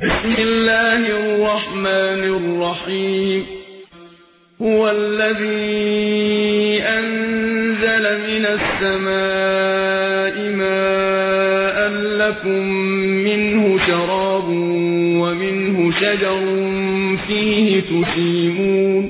بسم الله الرحمن الرحيم. هو الذي أنزل من السماء ماء لكم منه شراب ومنه شجر فيه تسيمون.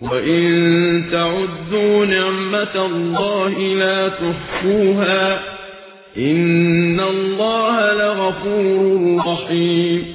وإن تعدوا نعمة الله لا تحصوها إن الله لغفور رحيم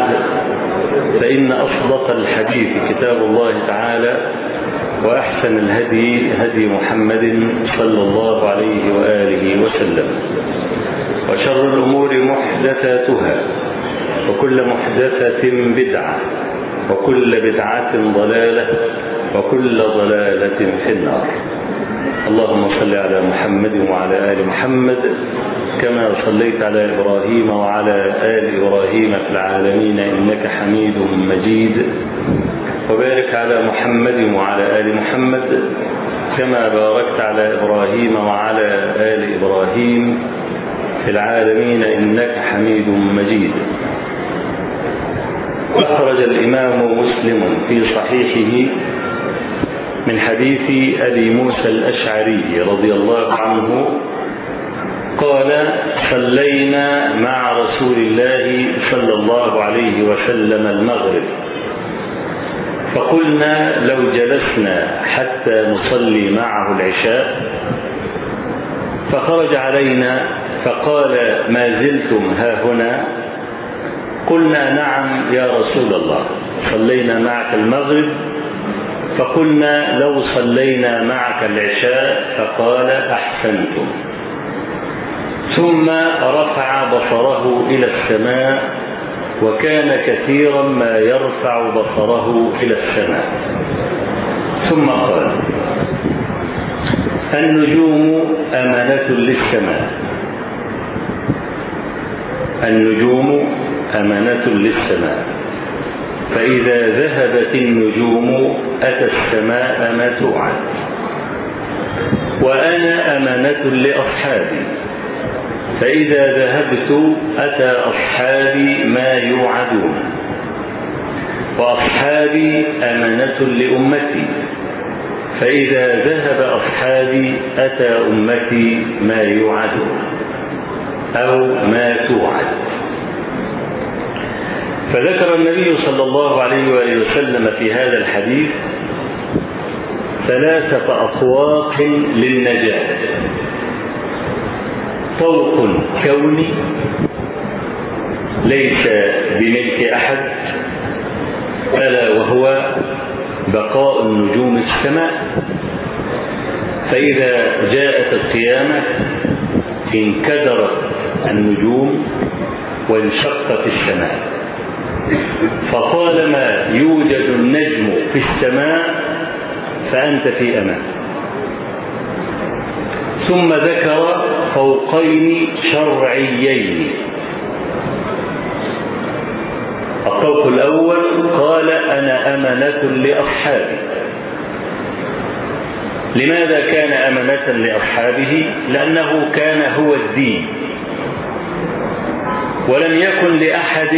فإن أصدق الحديث كتاب الله تعالى وأحسن الهدي هدي محمد صلى الله عليه وآله وسلم وشر الأمور محدثاتها وكل محدثة بدعة وكل بدعة ضلالة وكل ضلالة في النار اللهم صل على محمد وعلى آل محمد كما صليت على إبراهيم وعلى آل إبراهيم في العالمين إنك حميد مجيد. وبارك على محمد وعلى آل محمد كما باركت على إبراهيم وعلى آل إبراهيم في العالمين إنك حميد مجيد. أخرج الإمام مسلم في صحيحه من حديث أبي موسى الأشعري رضي الله عنه قال صلينا مع رسول الله صلى الله عليه وسلم المغرب. فقلنا لو جلسنا حتى نصلي معه العشاء. فخرج علينا فقال ما زلتم ها هنا؟ قلنا نعم يا رسول الله صلينا معك المغرب. فقلنا لو صلينا معك العشاء فقال أحسنتم ثم رفع بصره إلى السماء وكان كثيرا ما يرفع بصره إلى السماء. ثم قال النجوم أمانة للسماء. النجوم أمانة للسماء. فإذا ذهبت النجوم أتى السماء ما توعد وأنا أمانة لأصحابي فإذا ذهبت أتى أصحابي ما يوعدون وأصحابي أمانة لأمتي فإذا ذهب أصحابي أتى أمتي ما يوعدون أو ما توعد فذكر النبي صلى الله عليه وآله وسلم في هذا الحديث ثلاثة أطواق للنجاة. طوق كوني ليس بملك أحد ألا وهو بقاء النجوم السماء. فإذا جاءت القيامة انكدرت النجوم وانشقت السماء. فطالما يوجد النجم في السماء فأنت في أمان. ثم ذكر فوقين شرعيين. الطوق الأول قال أنا أمنة لأصحابي. لماذا كان أمنة لأصحابه؟ لأنه كان هو الدين. ولم يكن لأحد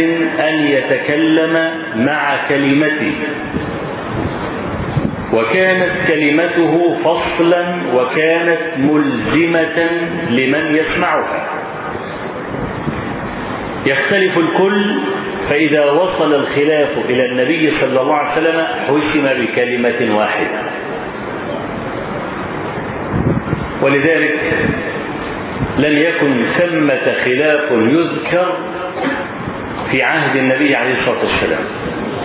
أن يتكلم مع كلمته وكانت كلمته فصلا وكانت ملزمة لمن يسمعها. يختلف الكل فإذا وصل الخلاف إلى النبي صلى الله عليه وسلم حسم بكلمة واحدة. ولذلك لم يكن ثمة خلاف يذكر في عهد النبي عليه الصلاة والسلام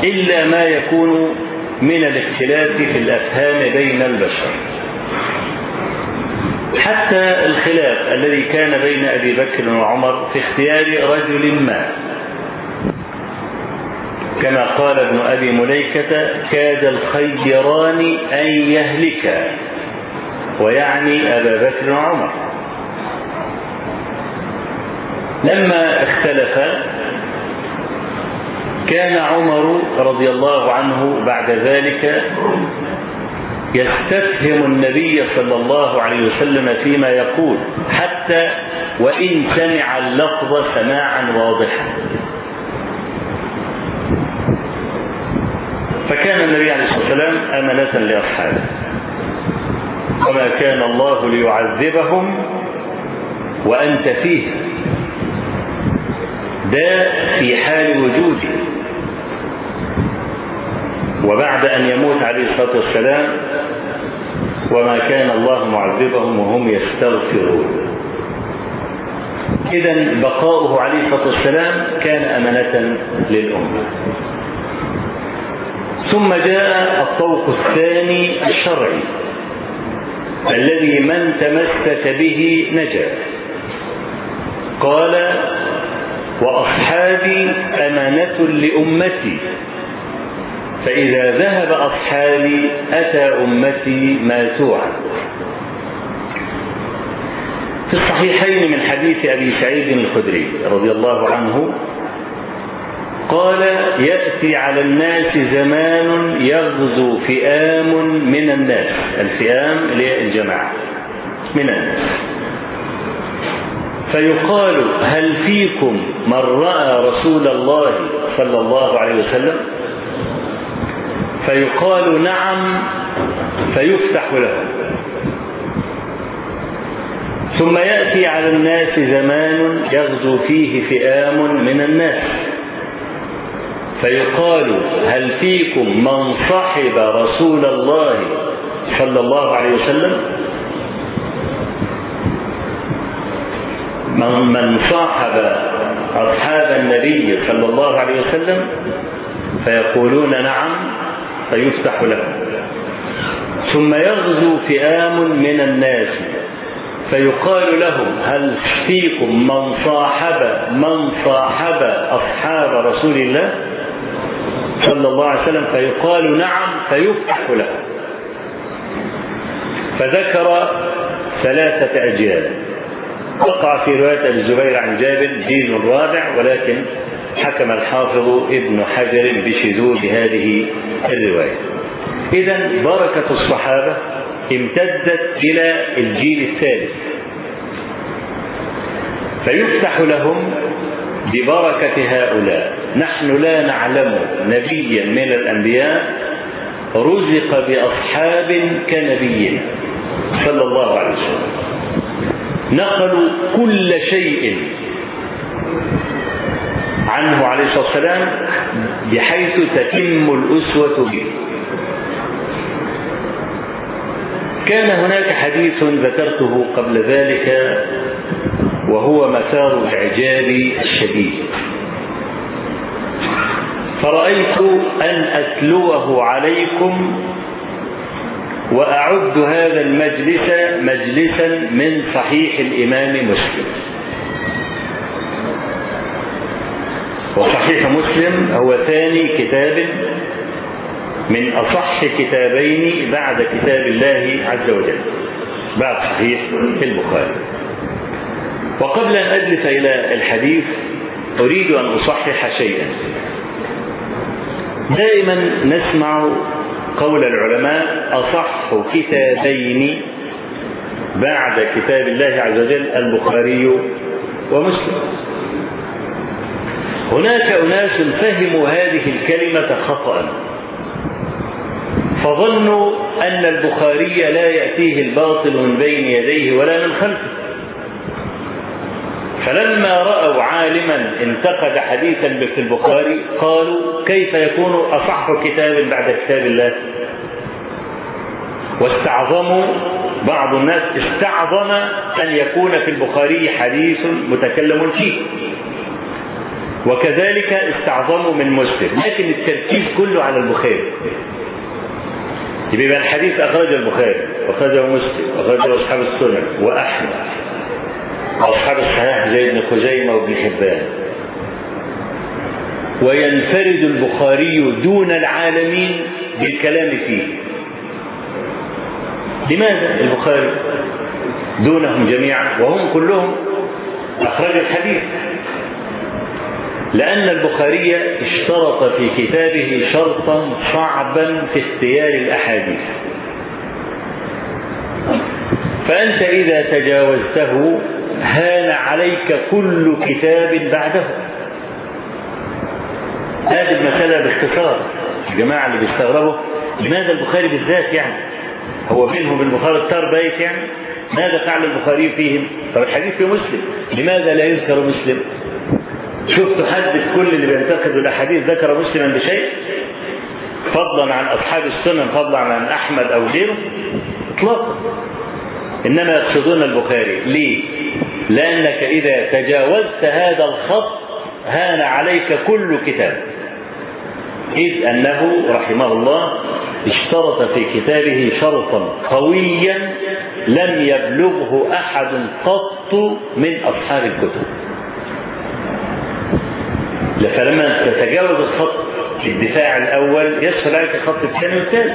إلا ما يكون من الاختلاف في الأفهام بين البشر. حتى الخلاف الذي كان بين أبي بكر وعمر في اختيار رجل ما كما قال ابن أبي مليكة كاد الخيران أن يهلكا ويعني أبا بكر وعمر. لما اختلفا كان عمر رضي الله عنه بعد ذلك يستفهم النبي صلى الله عليه وسلم فيما يقول حتى وإن سمع اللفظ سماعا واضحا. فكان النبي عليه الصلاة والسلام أمنة لأصحابه. وما كان الله ليعذبهم وأنت فيه ده في حال وجوده. وبعد أن يموت عليه الصلاة والسلام وما كان الله معذبهم وهم يستغفرون. إذا بقاؤه عليه الصلاة والسلام كان أمانة للأمة. ثم جاء الطوق الثاني الشرعي الذي من تمسك به نجا. قال وأصحابي أمانة لأمتي. فإذا ذهب أصحابي أتى أمتي ما توعد في الصحيحين من حديث أبي سعيد الخدري رضي الله عنه قال يأتي على الناس زمان يغزو فئام من الناس. الفئام للجماعة من الناس. فيقال هل فيكم من رأى رسول الله صلى الله عليه وسلم؟ فيقال نعم فيفتح له. ثم يأتي على الناس زمان يغزو فيه فئام من الناس. فيقال هل فيكم من صحب رسول الله صلى الله عليه وسلم؟ من صاحب أصحاب النبي صلى الله عليه وسلم فيقولون نعم فيفتح لهم ثم يغزو فئام من الناس فيقال لهم هل فيكم من صاحب من صاحب أصحاب رسول الله صلى الله عليه وسلم فيقال نعم فيفتح له. فذكر ثلاثة أجيال. وقع في رواية الزبير عن جابر جيل رابع ولكن حكم الحافظ ابن حجر بشذوذ هذه الرواية. إذا بركة الصحابة امتدت إلى الجيل الثالث. فيفتح لهم ببركة هؤلاء. نحن لا نعلم نبيا من الأنبياء رزق بأصحاب كنبينا. صلى الله عليه وسلم. نقلوا كل شيء عنه عليه الصلاة والسلام بحيث تتم الأسوة به. كان هناك حديث ذكرته قبل ذلك وهو مثار الإعجاب الشديد. فرأيت أن أتلوه عليكم وأعد هذا المجلس مجلسا من صحيح الإمام مسلم. وصحيح مسلم هو ثاني كتاب من أصح كتابين بعد كتاب الله عز وجل بعد صحيح البخاري. وقبل أن أجلس إلى الحديث أريد أن أصحح شيئا. دائما نسمع قول العلماء أصح كتابين بعد كتاب الله عز وجل البخاري ومسلم. هناك أناس فهموا هذه الكلمة خطأ فظنوا أن البخاري لا يأتيه الباطل من بين يديه ولا من خلفه. فلما رأوا عالما انتقد حديثا في البخاري قالوا كيف يكون أصح كتاب بعد كتاب الله؟ واستعظموا بعض الناس استعظم أن يكون في البخاري حديث متكلم فيه. وكذلك استعظموا من مسلم لكن التركيز كله على البخاري. يبقى الحديث أخرجه البخاري وأخرجه مسلم وأخرجه أصحاب السنن وأحمد. وأصحاب الصحيح زي ابن خزيمة وابن حبان وينفرد البخاري دون العالمين بالكلام فيه. لماذا البخاري دونهم جميعا؟ وهم كلهم أخرجوا الحديث. لأن البخاري اشترط في كتابه شرطا صعبا في اختيار الأحاديث. فأنت إذا تجاوزته هان عليك كل كتاب بعده. هذه المسألة باختصار. الجماعة اللي بيستغربوا لماذا البخاري بالذات يعني؟ هو منهم البخاري التار بيت يعني؟ ماذا فعل البخاري فيهم؟ طب الحديث في مسلم. لماذا لا يذكر مسلم؟ شفت حد في كل اللي بينتقدوا الأحاديث ذكر مسلما بشيء؟ فضلا عن أصحاب السنن فضلا عن أحمد أو غيره؟ اطلاقا. إنما يقصدون البخاري. ليه؟ لأنك إذا تجاوزت هذا الخط هان عليك كل كتاب. إذ أنه رحمه الله اشترط في كتابه شرطا قويا لم يبلغه أحد قط من أصحاب الكتب. فلما تتجاوز الخط الدفاع الأول يسهل عليك الخط الثاني والثالث.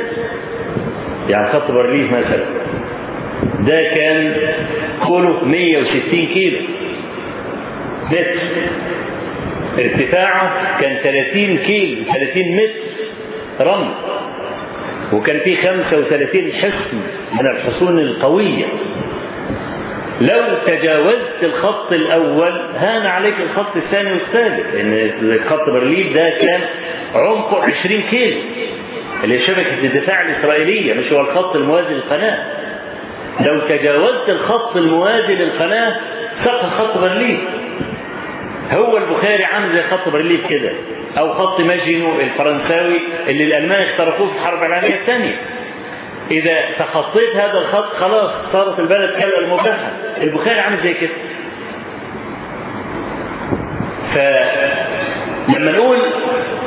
يعني خط برليف مثلا. ده كان طوله 160 كيلو. متر ارتفاعه كان 30 كيلو 30 متر رمل. وكان فيه 35 حصن من الحصون القوية. لو تجاوزت الخط الأول هان عليك الخط الثاني والثالث لأن خط برليف ده كان عمقه 20 كيلو. اللي شبكة الدفاع الإسرائيلية مش هو الخط الموازي للقناة. لو تجاوزت الخط الموازي للقناة سقط خط برليف هو البخاري عامل زي خط برليف كده أو خط ماجينو الفرنساوي اللي الألمان اخترقوه في الحرب العالمية الثانية. إذا تخطيت هذا الخط خلاص صارت البلد كالأ المباحة. البخاري عامل زي كده. فلما نقول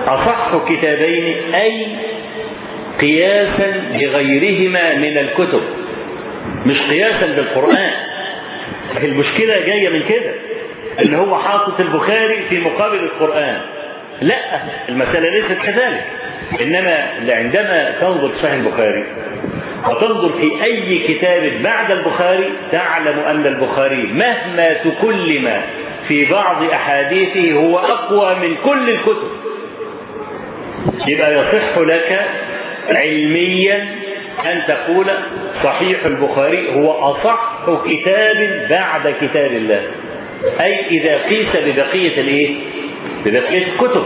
أصح كتابين أي قياسا بغيرهما من الكتب. مش قياسا بالقرآن. المشكلة جاية من كده إن هو حاطط البخاري في مقابل القرآن. لا المسألة ليست كذلك. إنما عندما تنظر في صحيح البخاري وتنظر في أي كتاب بعد البخاري تعلم أن البخاري مهما تكلم في بعض أحاديثه هو أقوى من كل الكتب. يبقى يصح لك علميا أن تقول صحيح البخاري هو أصح كتاب بعد كتاب الله. أي إذا قيس ببقية الإيه؟ ببقية الكتب.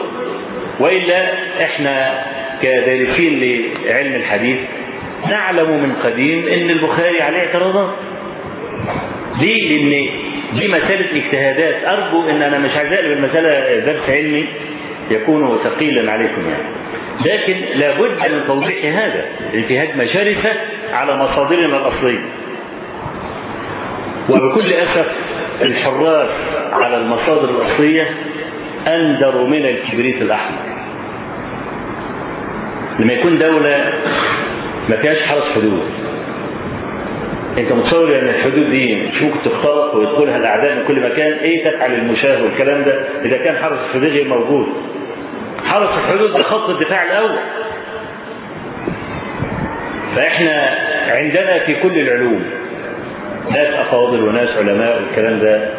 وإلا إحنا كدارسين لعلم الحديث نعلم من قديم أن البخاري عليه اعتراضات. ليه؟ لأن دي مسألة اجتهادات. أرجو أن أنا مش عايز أقلب المسألة درس علمي يكون ثقيلا عليكم يعني. لكن لابد من توضيح هذا في هجمة شرسة على مصادرنا الأصلية. وبكل أسف الحراس على المصادر الأصلية أندر من الكبريت الأحمر. لما يكون دولة ما فيهاش حرس حدود. أنت متصور ان الحدود دي مش ممكن تخترق ويدخلها الأعداء من كل مكان؟ إيه تفعل المشاه والكلام ده؟ إذا كان حرس الحدود غير موجود. حرس الحدود ده خط الدفاع الأول. فإحنا عندنا في كل العلوم ناس أفاضل وناس علماء والكلام ده.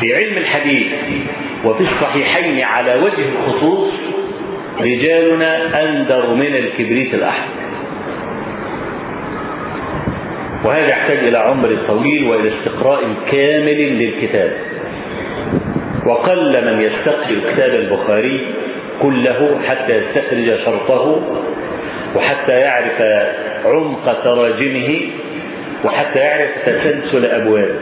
في علم الحديث وفي الصحيحين على وجه الخصوص رجالنا أندر من الكبريت الأحمر. وهذا يحتاج إلى عمر طويل وإلى استقراء كامل للكتاب. وقل من يستقرأ كتاب البخاري كله حتى يستخرج شرطه وحتى يعرف عمق تراجمه وحتى يعرف تسلسل أبوابه.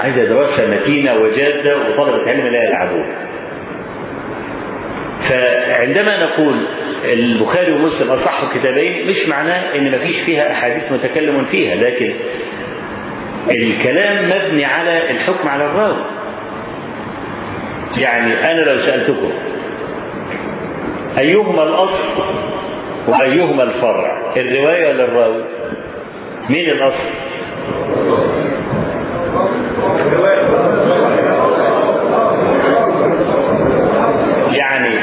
عايز دراسة متينة وجادة وطلبة علم لا يلعبون. فعندما نقول البخاري ومسلم أصح كتابين مش معناه إن مفيش فيها أحاديث متكلم فيها لكن الكلام مبني على الحكم على الراوي. يعني أنا لو سألتكم أيهما الأصل وأيهما الفرع؟ الرواية ولا الراوي؟ مين الأصل؟ يعني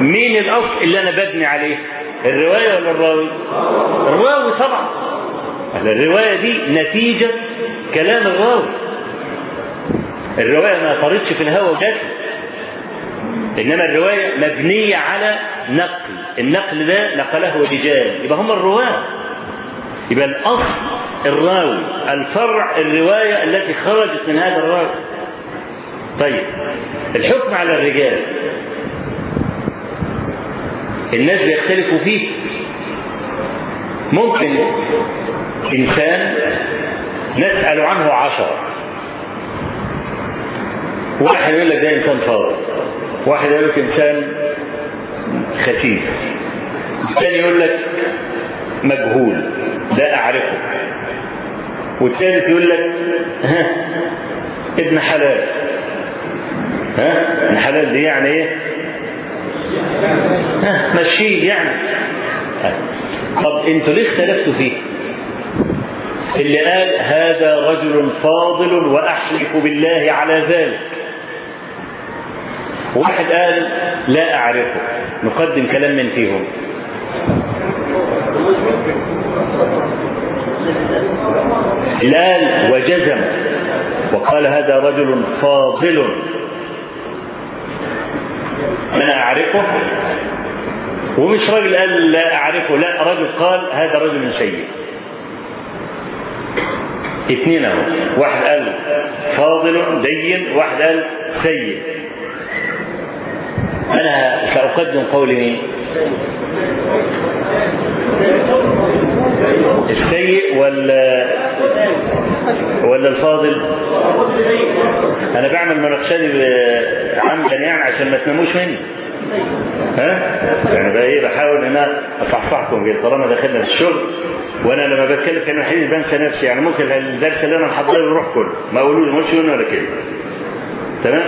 مين الأصل اللي أنا ببني عليه؟ الرواية ولا الراوي؟ الراوي طبعا. الرواية دي نتيجة كلام الراوي. الرواية ما طردش في الهوى وجت إنما الرواية مبنية على نقل. النقل ده نقله رجال يبقى هم الرواة. يبقى الأصل الراوي الفرع الرواية التي خرجت من هذا الراوي. طيب الحكم على الرجال. الناس بيختلفوا فيه. ممكن إنسان نسأل عنه عشرة. واحد يقول لك ده إنسان فاضل واحد يقول لك إنسان خفيف. الثاني يقول لك مجهول لا أعرفه. والثالث يقول لك ها ابن حلال. ها ابن حلال دي يعني إيه؟ ها مشيه يعني. طب أنتوا ليه اختلفتوا فيه؟ اللي قال هذا رجل فاضل وأحلف بالله على ذلك. واحد قال لا أعرفه. نقدم كلام من فيهم. قال وجزم. وقال هذا رجل فاضل. أنا أعرفه؟ ومش راجل قال لا أعرفه لا رجل قال هذا رجل سيء اثنين أهو. واحد قال فاضل دين واحد قال سيء. أنا سأقدم قولي. السيء ولا ولا الفاضل؟ أنا بعمل مناقشه عمدا يعني عشان ما تناموش مني. ها؟ يعني بقى إيه بحاول إن أنا أصحصحكم كده طالما دخلنا في الشغل. وأنا لما بتكلم كلمه حديث بنسى نفسي. يعني ممكن الدرس اللي أنا محضره يروح كله. ما اقولش ولا كلمه تمام؟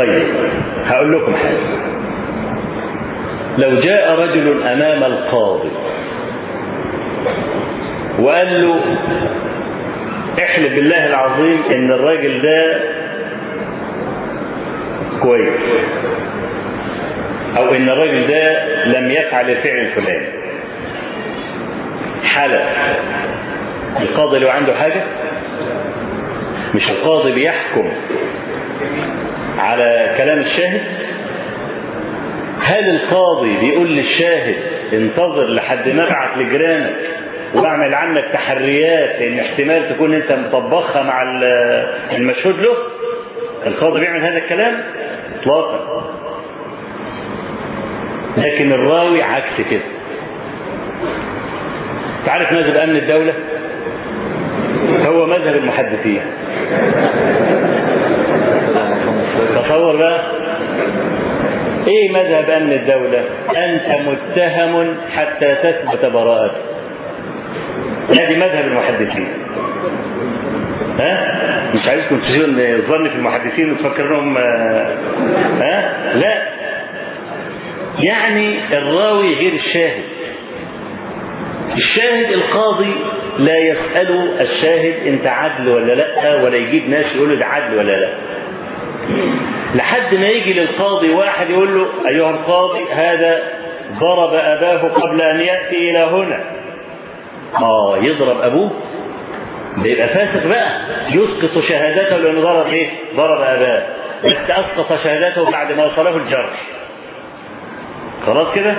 طيب هقول لكم حاجة. لو جاء رجل أمام القاضي وقال له احلف بالله العظيم إن الراجل ده كويس أو إن الراجل ده لم يفعل الفعل الفلاني. حلف. القاضي لو عنده حاجة؟ مش القاضي بيحكم. على كلام الشاهد؟ هل القاضي بيقول للشاهد انتظر لحد ما ابعت لجيرانك واعمل عنك تحريات لأن احتمال تكون أنت مطبخها مع المشهود له؟ القاضي بيعمل هذا الكلام؟ اطلاقا. لكن الراوي عكس كده. تعرف مذهب أمن الدولة؟ هو مذهب المحدثين. تصور بقى؟ إيه مذهب أمن الدولة؟ أنت متهم حتى تثبت براءتك. هذه مذهب المحدثين. ها؟ مش عايزكم تشيلوا الظن في المحدثين وتفكرهم ها؟ لا. يعني الراوي غير الشاهد. الشاهد القاضي لا يسأل الشاهد أنت عدل ولا لأ ولا يجيب ناس يقول ده عدل ولا لأ. لحد ما يجي للقاضي واحد يقول له أيها القاضي هذا ضرب أباه قبل أن يأتي إلى هنا. آه يضرب أبوه. ده يبقى فاسق بقى. يسقط شهادته لأنه ضرب إيه؟ ضرب أباه. بس أسقط شهادته بعد ما وصله الجرح. خلاص كده؟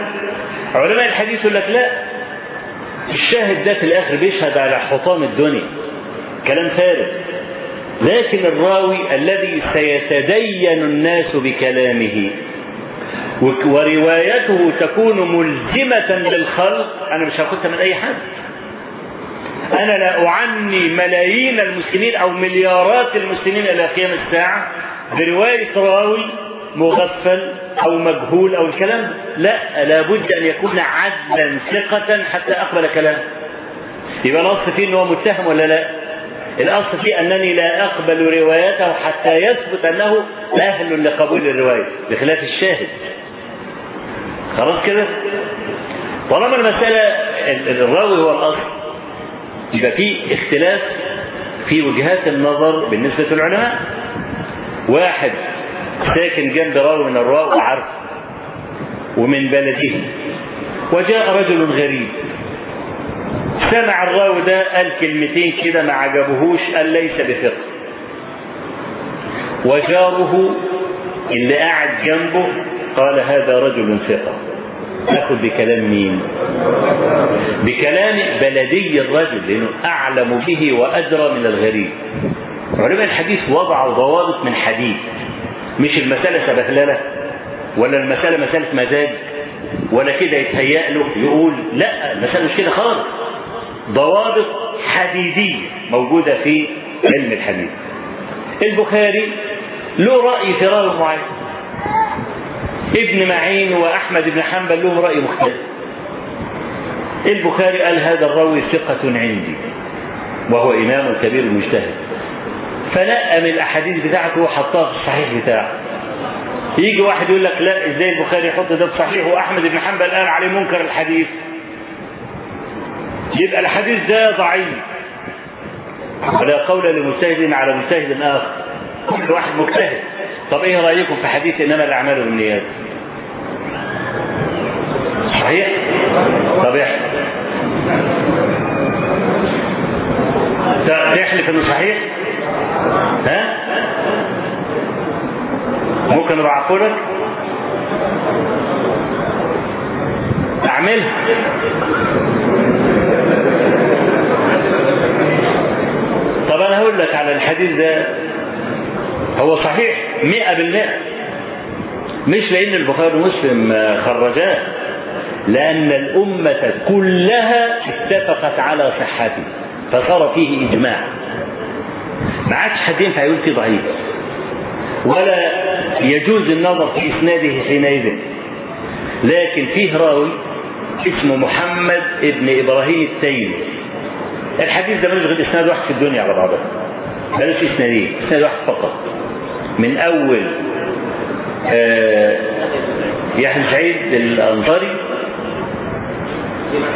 علماء الحديث يقول لك لا. الشاهد ده في الآخر بيشهد على حطام الدنيا. كلام فارغ. لكن الراوي الذي سيتدين الناس بكلامه وروايته تكون ملزمة للخلق أنا مش هاخدها من أي حد. أنا لا أعني ملايين المسلمين أو مليارات المسلمين إلى قيام الساعة برواية راوي مغفل أو مجهول أو الكلام لا لابد أن يكون عدلا ثقة حتى أقبل كلامه. يبقى الأصل فيه أنه متهم ولا لا؟ الأصل فيه أنني لا أقبل روايته حتى يثبت أنه أهل لقبول الرواية بخلاف الشاهد. خلاص كده؟ طالما المسألة الراوي هو الأصل يبقى في اختلاف في وجهات النظر بالنسبة للعلماء. واحد ساكن جنب راوي من الراوي وعارف ومن بلده وجاء رجل غريب. سمع الراوي ده قال كلمتين كده ما عجبهوش قال ليس بثقة وجاره اللي قاعد جنبه قال هذا رجل ثقة أخذ بكلام مين؟ بكلام بلدي الرجل لأنه أعلم به وأدرى من الغريب. علماء الحديث وضعوا ضوابط من حديد مش المسألة سبهللة ولا المسألة مسألة مزاج ولا كده يتهيأ له يقول لا المسألة مش كده خالص. ضوابط حديدية موجودة في علم الحديث البخاري له رأي في راوي معين. ابن معين وأحمد بن حنبل لهم رأي مختلف. البخاري قال هذا الراوي ثقة عندي وهو إمام كبير مجتهد فنقى من الأحاديث بتاعته وحطها في الصحيح بتاعه. يجي واحد يقول لك لا إزاي البخاري يحط ده في صحيح وأحمد بن حنبل قال عليه منكر الحديث؟ يبقى الحديث ده ضعيف. ولا قول لمجتهد على مجتهد آخر. كل واحد مجتهد. طب إيه رأيكم في حديث إنما الأعمال بالنيات؟ صحيح؟ طب تحلف انه صحيح؟ ها؟ ممكن ابعته لك؟ اعملها طب أنا هقول لك على الحديث ده هو صحيح مئة بالمئة. مش لأن البخاري ومسلم خرجاه لأن الأمة كلها اتفقت على صحته فصار فيه إجماع. ما عادش حد ينفع يقول فيه ضعيف. ولا يجوز النظر في إسناده حينئذ. لكن فيه راوي اسمه محمد ابن إبراهيم التيمي. الحديث ده ملوش غير اسناد واحد في الدنيا على بعضها ملوش اسنادين إسناد واحد فقط. من أول آه يحيى سعيد الأنصاري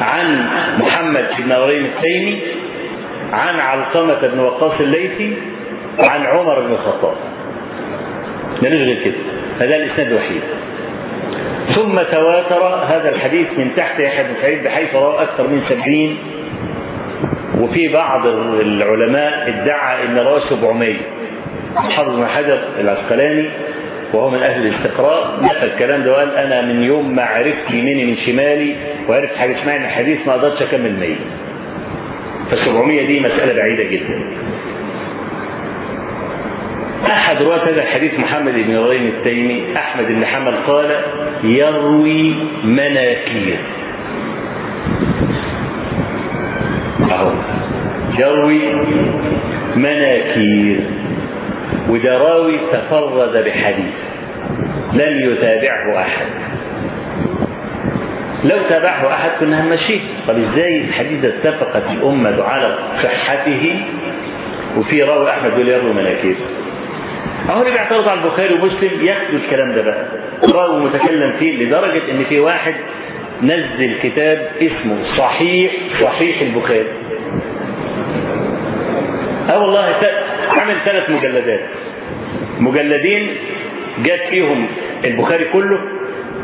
عن محمد بن إبراهيم التيمي عن علقمة بن وقاص الليثي عن عمر بن الخطاب. ملوش غير كده. فده الإسناد الوحيد. ثم تواتر هذا الحديث من تحت يحيى بن سعيد بحيث رواه أكثر من سبعين وفي بعض العلماء ادعى إن رواه 700 حافظ بن حجر العسقلاني وهو من أهل الاستقراء نفى الكلام ده وقال أنا من يوم ما عرفت يميني من شمالي وعرفت حاجة اسمها الحديث ما أقدرش أكمل 100 ف 700 دي مسألة بعيدة جدا. أحد رواة هذا الحديث محمد بن إبراهيم التيمي أحمد بن حنبل قال يروي مناكير. أهو. يروي مناكير. وده راوي تفرد بحديث. لم يتابعه أحد. لو تابعه أحد كنا هنمشيه. طب إزاي الحديث اتفقت الأمة على صحته؟ وفي راوي أحمد يقول يروي مناكير. أهو اللي بيعترض على البخاري ومسلم ياخدوا الكلام ده بقى. راوي متكلم فيه لدرجة إن في واحد نزل كتاب اسمه صحيح صحيح البخاري. أه والله عمل ثلاث مجلدات. مجلدين جاب فيهم البخاري كله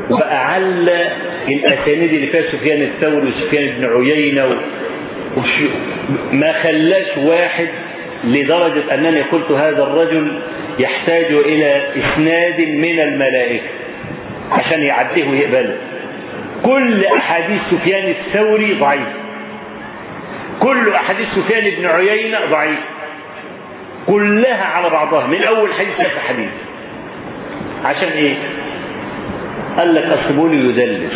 وبقى على الأسانيد اللي فيها سفيان الثوري وسفيان بن عيينة وش ما خلاش واحد لدرجة أنني قلت هذا الرجل يحتاج إلى إسناد من الملائكة عشان يعديه ويقبله. كل أحاديث سفيان الثوري ضعيف. كل أحاديث سفيان بن عيينة ضعيف. كلها على بعضها. من أول حديث لاخر حديث. عشان إيه؟ قال لك أصل بولي يدلس.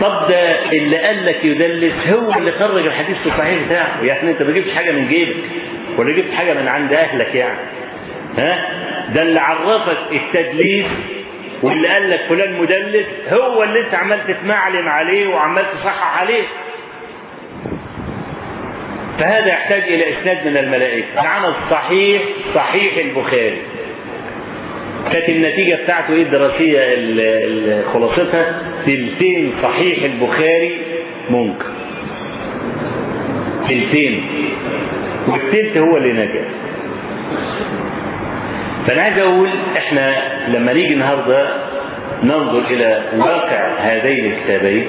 طب ده اللي قال لك يدلس هو اللي خرج الحديث الصحيح بتاعه. يعني أنت ما جبتش حاجة من جيبك ولا جبت حاجة من عند أهلك يعني. ها؟ ده اللي عرفك التدليس واللي قال لك فلان مدلس هو اللي انت عمال تتمعلم عليه وعمال تصحح عليه. فهذا يحتاج إلى إسناد من الملائكة. عمل صحيح صحيح البخاري. كانت النتيجة بتاعته إيه؟ الدراسية خلاصتها تلتين صحيح البخاري منكر. تلتين. والتلت هو اللي نجا فانا عايز أقول إحنا لما نيجي النهارده ننظر إلى واقع هذين الكتابين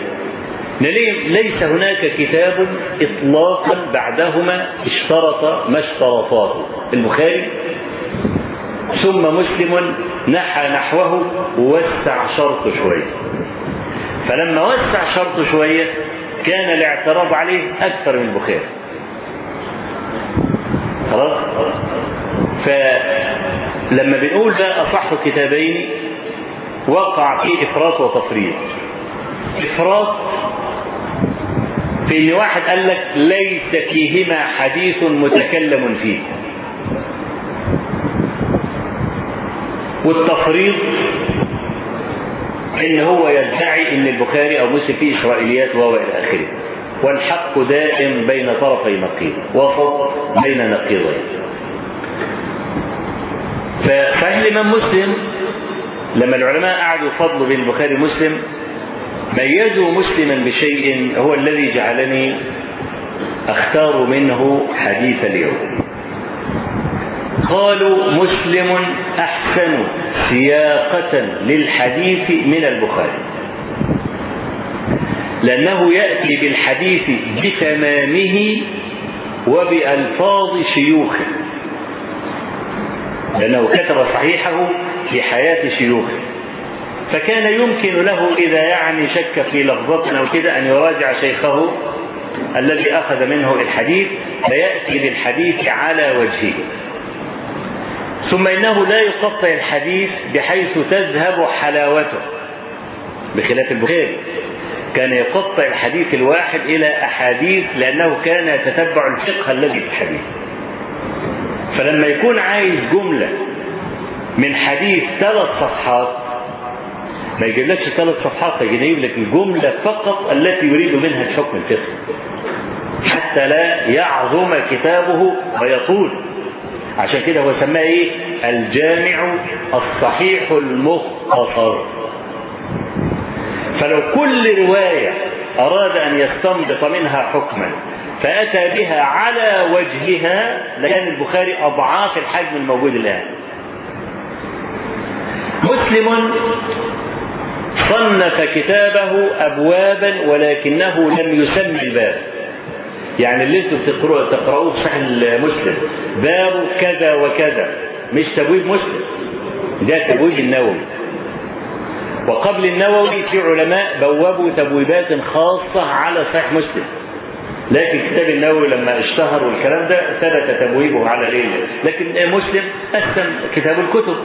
نلاقي ليس هناك كتاب اطلاقا بعدهما اشترط ما اشترطاه البخاري. ثم مسلم نحى نحوه ووسع شرط شوية. فلما وسع شرط شوية كان الاعتراض عليه أكثر من البخاري. خلاص؟ فلما بنقول ده أصح كتابين وقع فيه إفراط وتفريط. إفراط في إن واحد قال لك ليس فيهما حديث متكلم فيه. والتفريط إن هو يدعي إن البخاري أو مسلم فيه إسرائيليات وهو إلى آخره. والحق دائم بين طرفي نقيض وسط بين نقيضين. فصحيح الإمام مسلم لما العلماء قعدوا يفضلوا بين البخاري ومسلم ميزوا مسلما بشيء هو الذي جعلني أختار منه حديث اليوم. قالوا مسلم أحسن سياقة للحديث من البخاري. لأنه يأتي بالحديث بتمامه وبألفاظ شيوخه. لأنه كتب صحيحه في حياة شيوخه. فكان يمكن له إذا يعني شك في لفظة أو كده أن يراجع شيخه الذي أخذ منه الحديث فيأتي بالحديث على وجهه. ثم إنه لا يقطع الحديث بحيث تذهب حلاوته. بخلاف البخاري كان يقطع الحديث الواحد إلى أحاديث لأنه كان يتتبع الفقه الذي في الحديث. فلما يكون عايز جملة من حديث ثلاث صفحات ما يجيبلكش ثلاث صفحات يجيب لك الجملة فقط التي يريد منها الحكم الفقهي. حتى لا يعظم كتابه ويطول. عشان كده هو سماه إيه؟ الجامع الصحيح المختصر. فلو كل رواية أراد أن يستنبط منها حكما فأتى بها على وجهها لكان البخاري أضعاف الحجم الموجود الآن. مسلم صنف كتابه أبوابا ولكنه لم يسمي الباب. يعني اللي أنتوا بتقرأوا تقرأوه في صحيح مسلم. باب كذا وكذا. مش تبويب مسلم. ده تبويب النووي. وقبل النووي في علماء بوبوا تبويبات خاصة على صحيح مسلم. لكن كتاب النووي لما اشتهر والكلام ده ثبت تبويبه على الايه لكن مسلم قسم كتاب الكتب.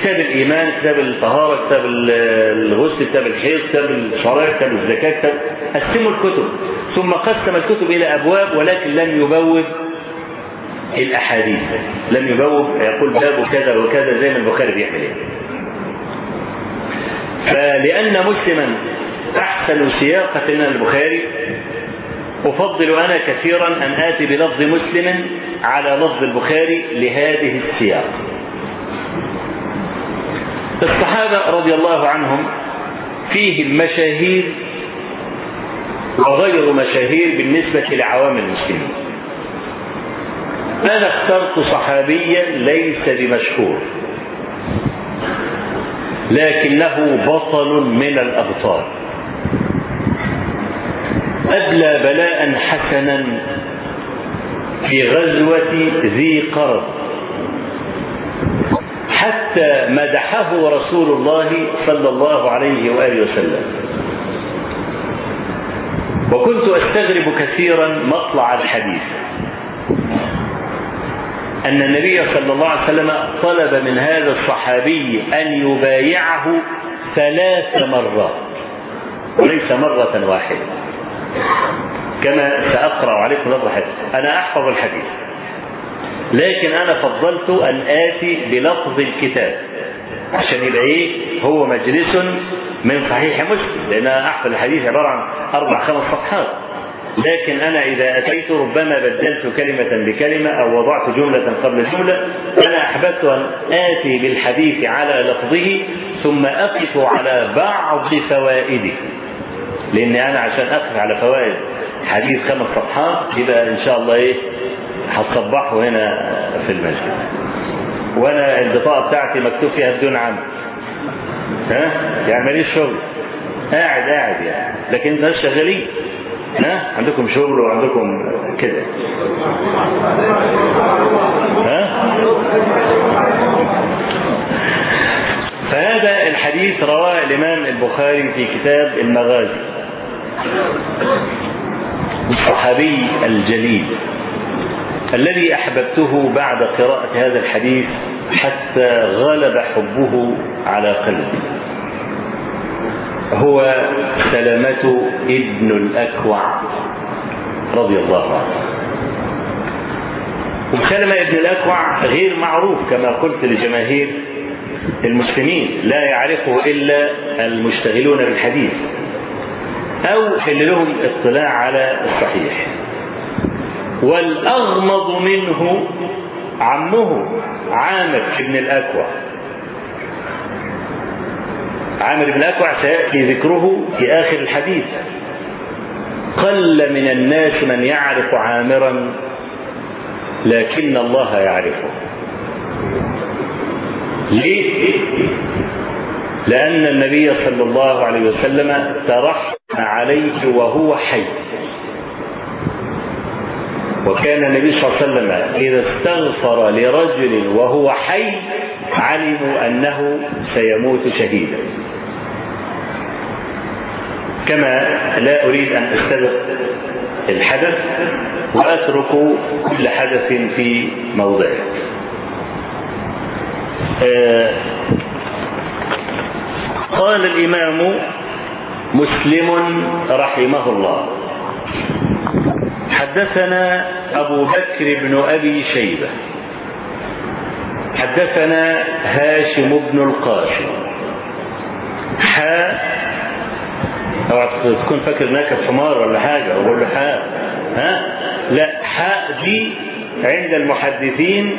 كتاب الإيمان كتاب الطهارة كتاب الغسل كتاب الحيض كتاب الشرائع كتاب الزكاة كتاب قسموا الكتب. ثم قسم الكتب إلى أبواب ولكن لم يبوب الأحاديث. لم يبوب يقول باب كذا وكذا زي ما البخاري بيعمل فلأن مسلما أحسن سياقه من البخاري أفضل أنا كثيرا أن آتي بلفظ مسلم على لفظ البخاري لهذه السياق. الصحابة رضي الله عنهم فيهم مشاهير وغير مشاهير بالنسبة لعوام المسلمين. أنا اخترت صحابيا ليس بمشهور لكنه بطل من الأبطال. أبلى بلاء حسنا في غزوة ذي قرض. حتى مدحه رسول الله صلى الله عليه وآله وسلم. وكنت أستغرب كثيرا مطلع الحديث. أن النبي صلى الله عليه وسلم طلب من هذا الصحابي أن يبايعه ثلاث مرات وليس مرة واحدة. كما سأقرأ عليكم لفظ الحديث. أنا أحفظ الحديث. لكن أنا فضلت أن آتي بلفظ الكتاب. عشان يبقى إيه؟ هو مجلس من صحيح مسلم. لأن أحفظ الحديث عبارة عن أربع خمس صفحات. لكن أنا إذا أتيت ربما بدلت كلمة بكلمة أو وضعت جملة قبل جملة أنا أحببت أن آتي بالحديث على لفظه ثم أقف على بعض فوائده. لأن أنا عشان أقف على فوائد حديث خمس صفحات يبقى إن شاء الله إيه هتصبحه هنا في المسجد. وأنا البطاقة بتاعتي مكتوب فيها بدون عمل ها؟ يعني ماليش شغل. قاعد قاعد يعني. لكن الناس شغالين. ها؟ عندكم شغل وعندكم كده. ها؟ فهذا الحديث رواه الإمام البخاري في كتاب المغازي. الصحابي الجليل الذي أحببته بعد قراءة هذا الحديث حتى غلب حبه على قلبي هو سلمة ابن الأكوع رضي الله عنه. وسلمة ابن الأكوع غير معروف كما قلت لجماهير المسلمين لا يعرفه إلا المشتغلون بالحديث. أو اللي لهم اطلاع على الصحيح. والأغمض منه عمه عامر بن الأكوع. عامر بن الأكوع سيأتي ذكره في آخر الحديث. قل من الناس من يعرف عامرا لكن الله يعرفه. ليه؟ لأن النبي صلى الله عليه وسلم ترحم عليه وهو حي. وكان النبي صلى الله عليه وسلم إذا استغفر لرجل وهو حي علموا أنه سيموت شهيدا. كما لا أريد أن أستبق الحدث وأترك كل حدث في موضعه. آه قال الإمام مسلم رحمه الله. حدثنا أبو بكر بن أبي شيبة. حدثنا هاشم بن القاسم. حاء أوعى تكون فاكر ناكب حمار ولا حاجة وأقول له حاء ها؟ لا حاء دي عند المحدثين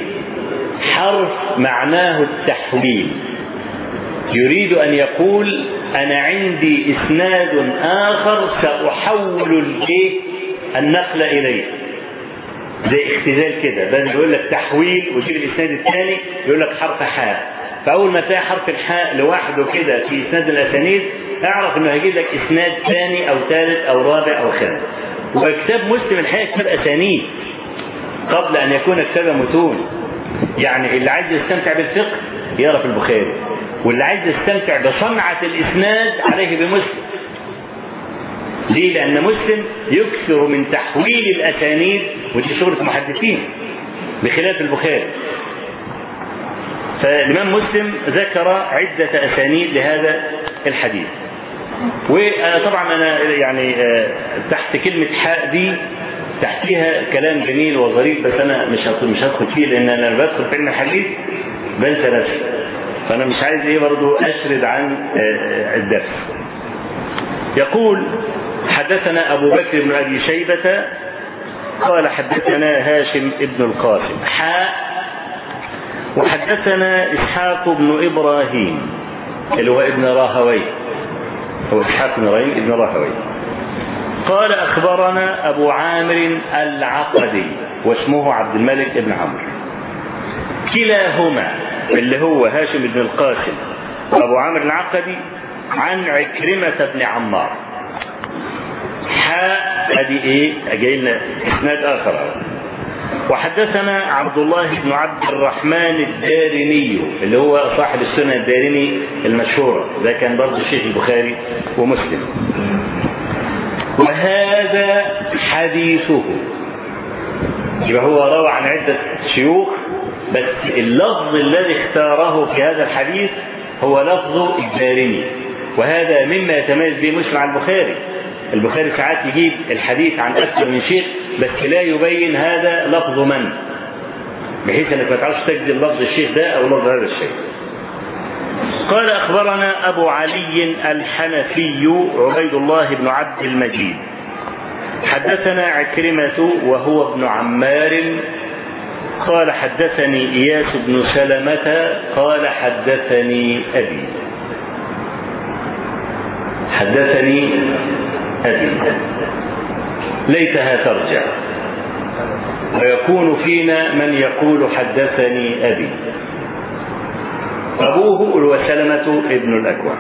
حرف معناه التحويل. يريد أن يقول أنا عندي إسناد آخر سأحول النقل إليه. زي اختزال كده. بدل يقول لك تحويل ويجيب الإسناد الثاني يقول لك حرف حاء. فأول ما تلاقي حرف الحاء لوحده كده في إسناد الأسانيد اعرف إنه هيجيب لك إسناد ثاني أو ثالث أو رابع أو خامس. وكتاب مسلم الحقيقة كتاب أسانيد قبل أن يكون كتاب متون. يعني اللي عايز يستمتع بالفقه يقرا في البخاري. واللي عايز يستمتع بصنعة الإسناد عليه بمسلم. ليه؟ لأن مسلم يكثر من تحويل الأسانيد ودي شغلة المحدثين بخلاف البخاري. فالإمام مسلم ذكر عدة أسانيد لهذا الحديث. وطبعا أنا يعني تحت كلمة حاء دي تحتها كلام جميل وظريف بس أنا مش مش هدخل فيه لأن أنا بدخل في علم الحديث بنسى نفسي. فأنا مش عايز إيه برضه أشرد عن الدرس. يقول حدثنا أبو بكر بن أبي شيبة قال حدثنا هاشم ابن القاسم. حاء. وحدثنا إسحاق بن إبراهيم اللي هو ابن راهوي هو إسحاق بن إبراهيم ابن راهوي قال أخبرنا أبو عامر العقدي واسمه عبد الملك بن عمرو. كلاهما اللي هو هاشم بن القاسم وأبو عامر العقدي عن عكرمة بن عمار. حاء ادي إيه؟ جاي لنا إسناد آخر. وحدثنا عبد الله بن عبد الرحمن الدارمي اللي هو صاحب السنة الدارمي المشهورة ده كان برضه شيخ البخاري ومسلم. وهذا حديثه. يبقى هو روى عن عدة شيوخ بس اللفظ الذي اختاره في هذا الحديث هو لفظ الدارمي وهذا مما يتميز به مسلم عن البخاري. البخاري ساعات يجيب الحديث عن أكثر من شيخ بس لا يبين هذا لفظ من بحيث إنك ما تعرفش تجزم لفظ الشيخ ده أو لفظ هذا الشيخ. قال أخبرنا أبو علي الحنفي عبيد الله بن عبد المجيد. حدثنا عكرمة وهو ابن عمار قال حدثني إياس بن سلمة قال حدثني أبي. حدثني أبي. ليتها ترجع. ويكون فينا من يقول حدثني أبي. أبوه وسلمة ابن الأكوع.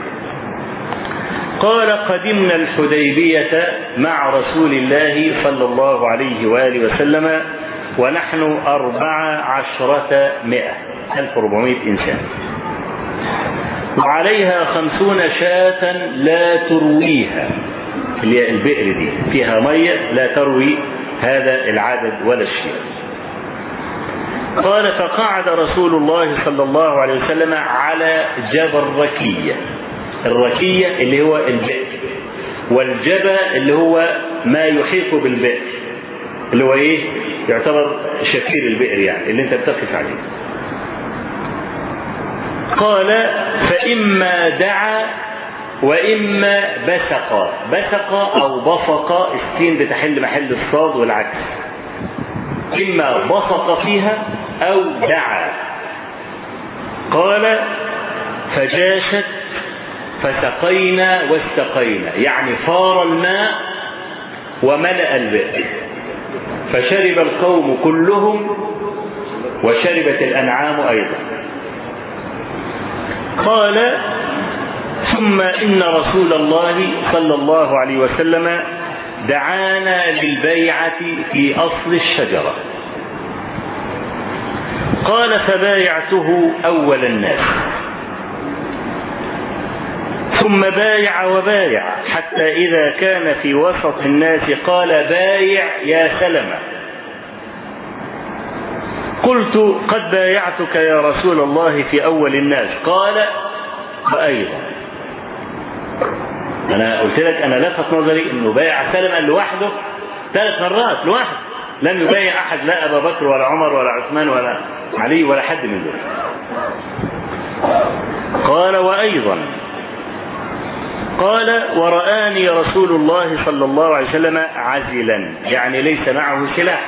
قال قدمنا الحديبية مع رسول الله صلى الله عليه وآله وسلم ونحن أربع عشرة مئة ألف وربعمائة إنسان. وعليها خمسون شاة لا ترويها اللي هي البئر دي. فيها مية لا تروي هذا العدد ولا الشيء. قال فقعد رسول الله صلى الله عليه وسلم على جبل ركية الركية اللي هو البئر والجبى اللي هو ما يحيط بالبئر. اللي هو إيه؟ يعتبر شفير البئر يعني اللي أنت بتقف عليه. قال فإما دعا وإما بسق بسق أو بصق السين بتحل محل الصاد والعكس. إما بصق فيها أو دعا. قال فجاشت فسقينا واستقينا يعني فار الماء وملأ البئر. فشرب القوم كلهم وشربت الأنعام أيضا. قال ثم إن رسول الله صلى الله عليه وسلم دعانا للبيعة في أصل الشجرة. قال فبايعته أول الناس. ثم بايع وبايع حتى إذا كان في وسط الناس قال بايع يا سلمة. قلت قد بايعتك يا رسول الله في أول الناس. قال وأيضا. أنا قلت لك أنا لفت نظري إنه بايع سلمة لوحده ثلاث مرات لوحده. لم يبايع أحد لا أبا بكر ولا عمر ولا عثمان ولا علي ولا حد من دول. قال وأيضا. قال ورآني رسول الله صلى الله عليه وسلم عزلا. يعني ليس معه سلاح.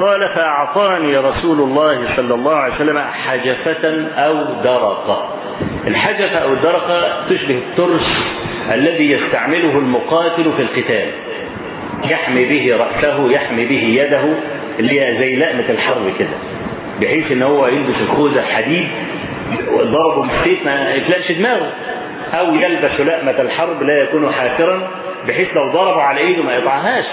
قال فأعطاني رسول الله صلى الله عليه وسلم حجفة أو درقة الحجفة أو الدرقة تشبه الترس الذي يستعمله المقاتل في القتال. يحمي به رأسه يحمي به يده اللي هي زي لقمة الحرب كده بحيث إن هو يلبس الخوذة الحديد ضربه بالسيف ما يتلاقش دماغه. أو يلبس لقمة الحرب لا يكون حافرا بحيث لو ضربوا على إيده ما يقطعهاش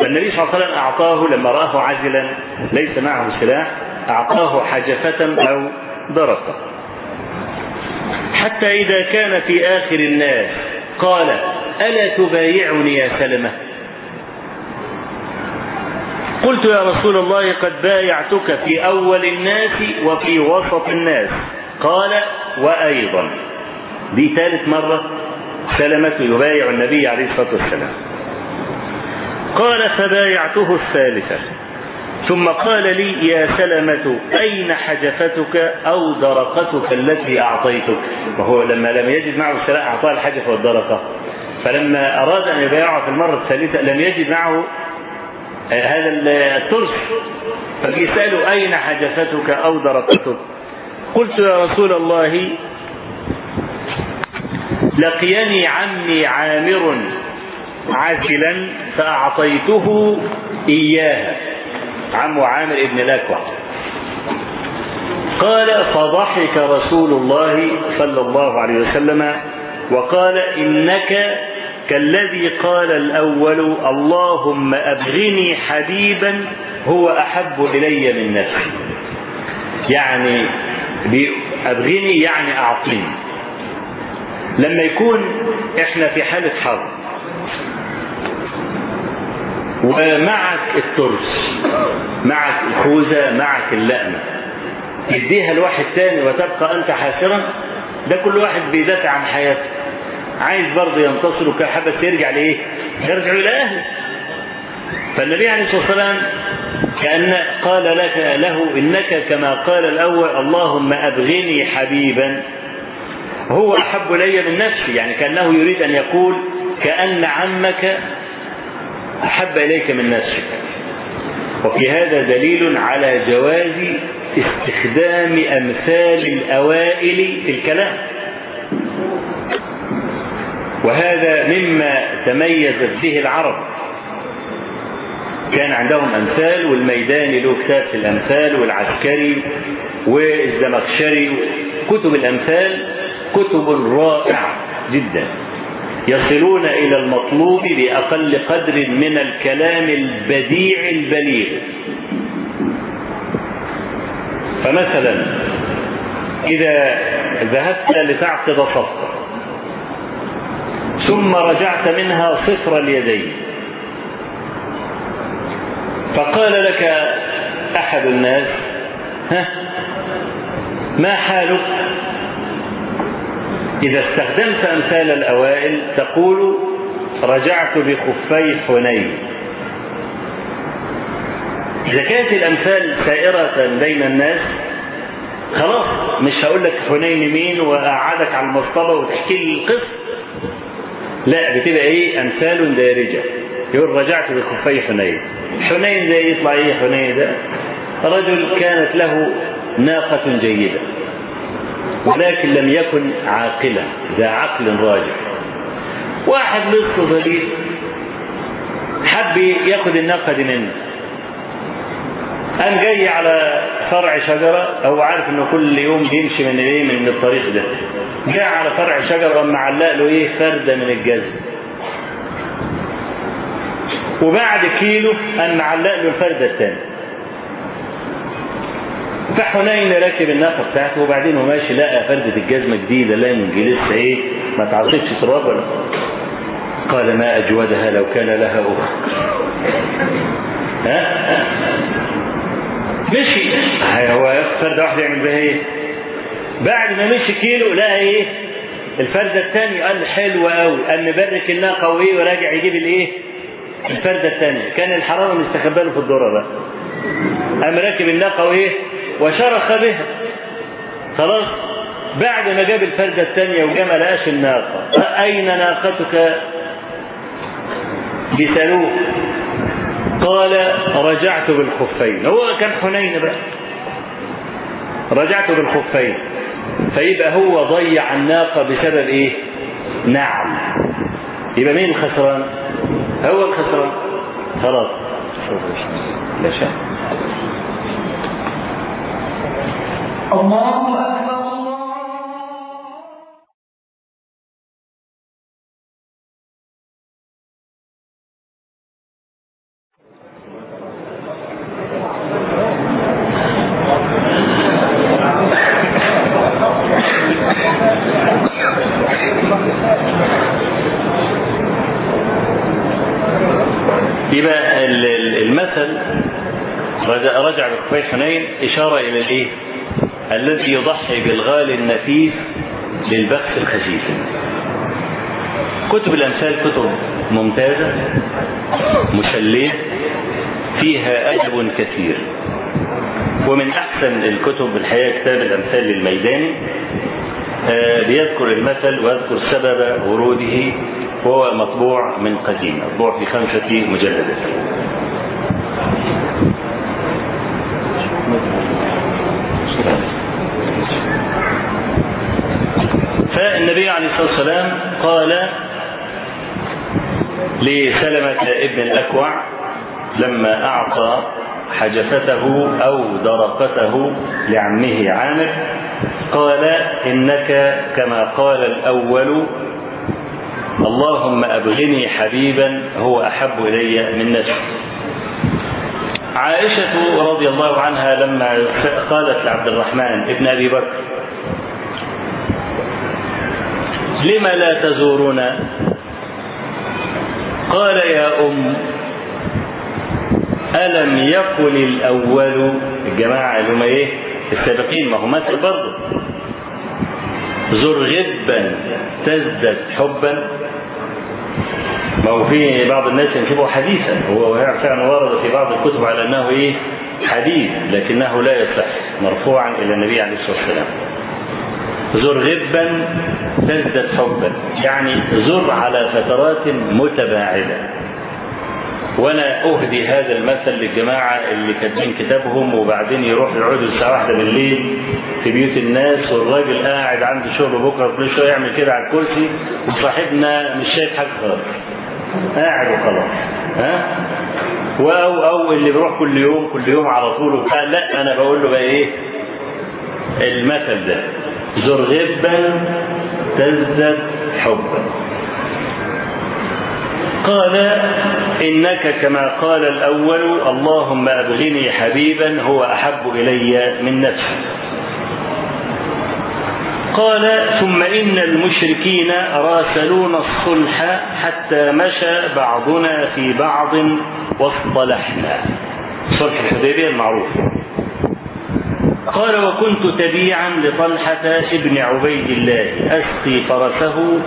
فالنبي صلى الله عليه وسلم أعطاه لما رآه عاجلا ليس معه سلاح أعطاه حجفة أو درقه حتى إذا كان في آخر الناس قال ألا تبايعني يا سلمة؟ قلت يا رسول الله قد بايعتك في أول الناس وفي وسط الناس. قال وأيضا. دي ثالث مرة سلمة يبايع النبي عليه الصلاة والسلام. قال فبايعته الثالثة. ثم قال لي يا سلمة أين حجفتك أو درقتك التي أعطيتك؟ وهو لما لم يجد معه السلاح أعطاه الحجف والدرقة. فلما أراد أن يبايعه في المرة الثالثة لم يجد معه هذا الترس. فبيسأله أين حجفتك أو درقتك؟ قلت يا رسول الله لقيني عمي عامر عاجلا فأعطيته إياها عم عامر ابن الأكوع. قال فضحك رسول الله صلى الله عليه وسلم وقال إنك كالذي قال الأول اللهم أبغني حبيبا هو أحب إلي من نفسي. يعني أبغني يعني أعطيني. لما يكون إحنا في حالة حرب. ومعك الترس معك الخوذة معك اللأمة. تديها لواحد تاني وتبقى أنت حاسرا ده كل واحد بيدافع عن حياته. عايز برضه ينتصر وكحبة يرجع لإيه؟ يرجع إلى أهله. فالنبي عليه الصلاة والسلام كأن قال لك له إنك كما قال الأول اللهم أبغني حبيبا. هو أحب إلي من نفسي يعني كأنه يريد أن يقول كأن عمك أحب إليك من نفسك. وفي هذا دليل على جواز استخدام أمثال الأوائل في الكلام. وهذا مما تميزت به العرب. كان عندهم أمثال والميداني له كتاب في الأمثال والعسكري والزمخشري كتب الأمثال. كتب رائعة جدا. يصلون إلى المطلوب بأقل قدر من الكلام البديع البليغ. فمثلا إذا ذهبت لتعقد صفقة ثم رجعت منها صفر اليدين فقال لك أحد الناس ها ما حالك؟ إذا استخدمت أمثال الأوائل تقول رجعت بخفي حنين. إذا كانت الأمثال سائرة بين الناس خلاص مش هقول لك حنين مين وأقعدك على المصطبة وتحكي لي القصة. لا بتبقى إيه؟ أمثال دارجة. يقول رجعت بخفي حنين. حنين ده يطلع إيه؟ حنين ده رجل كانت له ناقة جيدة. ولكن لم يكن عاقلا ذا عقل راجح. واحد لص ظليل حب ياخد الناقه دي منه. قام جاي على فرع شجرة هو عارف إنه كل يوم بيمشي من إيه من الطريق ده. جاء على فرع شجرة وقام معلق له إيه فردة من الجزم. وبعد كيلو قام معلق له الفردة الثانية فحنين راكب الناقة بتاعته وبعدين هو ماشي لقى فردة الجزمة جديدة لا من لسه إيه ما تعصبش تراب ولا قال ما أجودها لو كان لها أخت. ها؟ مشي. هو فردة واحدة يعمل بها إيه؟ بعد ما مشي كيلو لقى إيه؟ الفردة الثانية قال حلوة قوي قام مبرك الناقة وإيه وراجع يجيب الإيه؟ الفردة الثانية. كان الحرامه مستخبى له في الذرة بقى. قام راكب الناقة وإيه؟ وشرخ بها خلاص؟ بعد ما جاب الفردة الثانية وجا ما لقاش الناقة. أين ناقتك؟ بسألوه قال رجعت بالخفين. هو كان حنين بقى. رجعت بالخفين. فيبقى هو ضيع الناقة بسبب إيه؟ نعم. يبقى مين الخسران؟ هو الخسران. خلاص. لا شك الله أكبر الله يبقى المثل رجع لقبي حنين إشارة إلى الإيه؟ الذي يضحي بالغالي النفيس للبخس الخسيس كتب الأمثال كتب ممتازة مسلية فيها أدب كثير. ومن أحسن الكتب الحقيقة كتاب الأمثال للميداني آه، بيذكر المثل ويذكر سبب وروده وهو مطبوع من قديم مطبوع في خمسة مجلدات. فالنبي عليه الصلاة والسلام قال لسلمة ابن الأكوع لما أعطى حجفته أو درقته لعمه عامر قال إنك كما قال الأول اللهم أبغني حبيبا هو أحب إلي من نفسي عائشة رضي الله عنها لما قالت لعبد الرحمن ابن أبي بكر لم لا تزورنا؟ قال يا أم ألم يقل الأول؟ الجماعة اللي هم إيه؟ السابقين ما هو مثل برضه. زر غبا تزدد حبا. ما هو في بعض الناس ينسبه حديثا. هو فعلا ورد في بعض الكتب على أنه إيه؟ حديث لكنه لا يصح مرفوعا إلى النبي عليه الصلاة والسلام. زر غبا تزدد حبا. يعني زر على فترات متباعدة. وأنا أهدي هذا المثل للجماعة اللي كاتبين كتابهم وبعدين يروح يقعدوا الساعة واحدة بالليل في بيوت الناس والراجل قاعد عنده شغل بكرة كل شوية يعمل كده على الكرسي وصاحبنا مش شايف حاجة خالص. قاعد وخلاص. ها؟ أو أو اللي بيروح كل يوم كل يوم على طول وبتاع. لا أنا بقول له بقى إيه؟ المثل ده. زر غبا تزدد حبا. قال إنك كما قال الأول اللهم أبغني حبيبا هو أحب إلي من نفسي. قال ثم إن المشركين راسلون الصلح حتى مشى بعضنا في بعض واصطلحنا. صلح الحديبية المعروف. قال وكنت تبيعا لطلحة ابن عبيد الله أسقي فرسه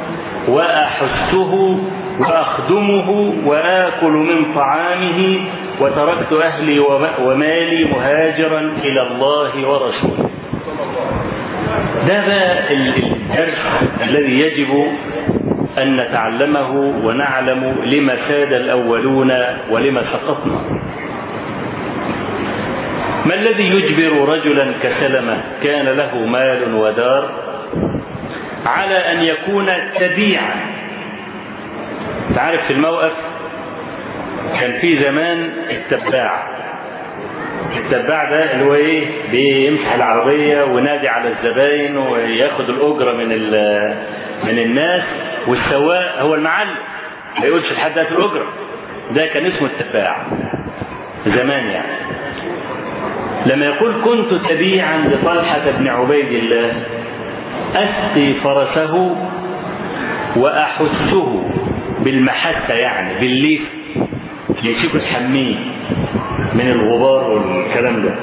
وأحسه وأخدمه وآكل من طعامه وتركت أهلي ومالي مهاجرا إلى الله ورسوله. ده بقى الدرس الذي يجب أن نتعلمه ونعلم لما ساد الأولون ولما سقطنا. ما الذي يجبر رجلا كسلمة؟ كان له مال ودار على أن يكون تبيعا. تعرف في الموقف؟ كان في زمان التباع. التباع ده اللي هو إيه؟ بيمسح العربية وينادي على الزباين وياخد الأجرة من من الناس والسواق هو المعلم ما يقولش لحد هات الأجرة. ده كان اسمه التباع. زمان يعني. لما يقول كنت تبيعا لطلحة بن عبيد الله أسقي فرسه وأحثه بالمحثه يعني بالليف. يمسكوا تحميه من الغبار والكلام ده.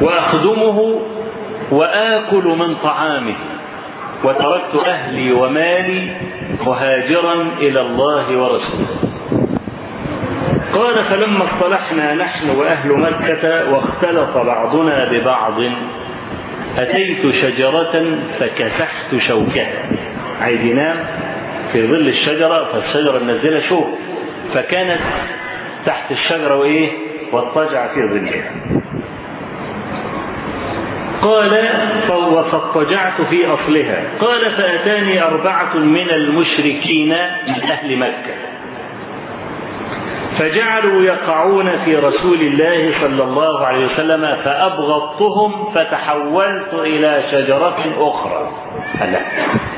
وأخدمه وآكل من طعامه. وتركت أهلي ومالي مهاجرا إلى الله ورسوله. قال فلما اصطلحنا نحن وأهل مكة واختلط بعضنا ببعض أتيت شجرة فكسحت شوكها. عايز ينام في ظل الشجرة فالشجرة منزلة شوك فكانت تحت الشجرة وإيه؟ واضطجع في ظلها. قال فاضطجعت في أصلها. قال فأتاني أربعة من المشركين من أهل مكة. فجعلوا يقعون في رسول الله صلى الله عليه وسلم فأبغضتهم فتحولت إلى شجرة أخرى. هلا.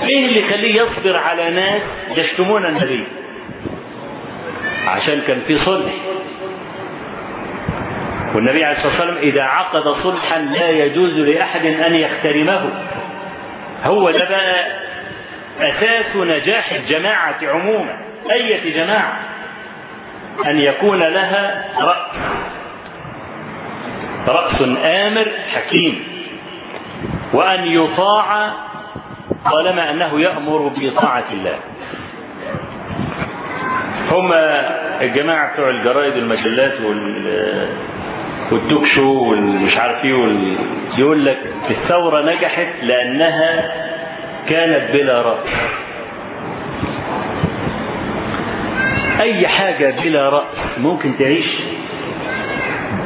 إيه اللي يخليه يصبر على ناس يشتمون النبي؟ عشان كان في صلح. والنبي عليه الصلاة والسلام إذا عقد صلحا لا يجوز لأحد أن يحترمه. هو ده بقى أساس نجاح الجماعة عموما. اية جماعة؟ أن يكون لها رأس. رأس آمر حكيم. وأن يطاع طالما أنه يأمر بطاعة الله. هم الجماعة بتوع الجرائد والمجلات وال والتوك شو والمش عارف إيه. يقول لك الثورة نجحت لأنها كانت بلا رأس. أي حاجة بلا رأس ممكن تعيش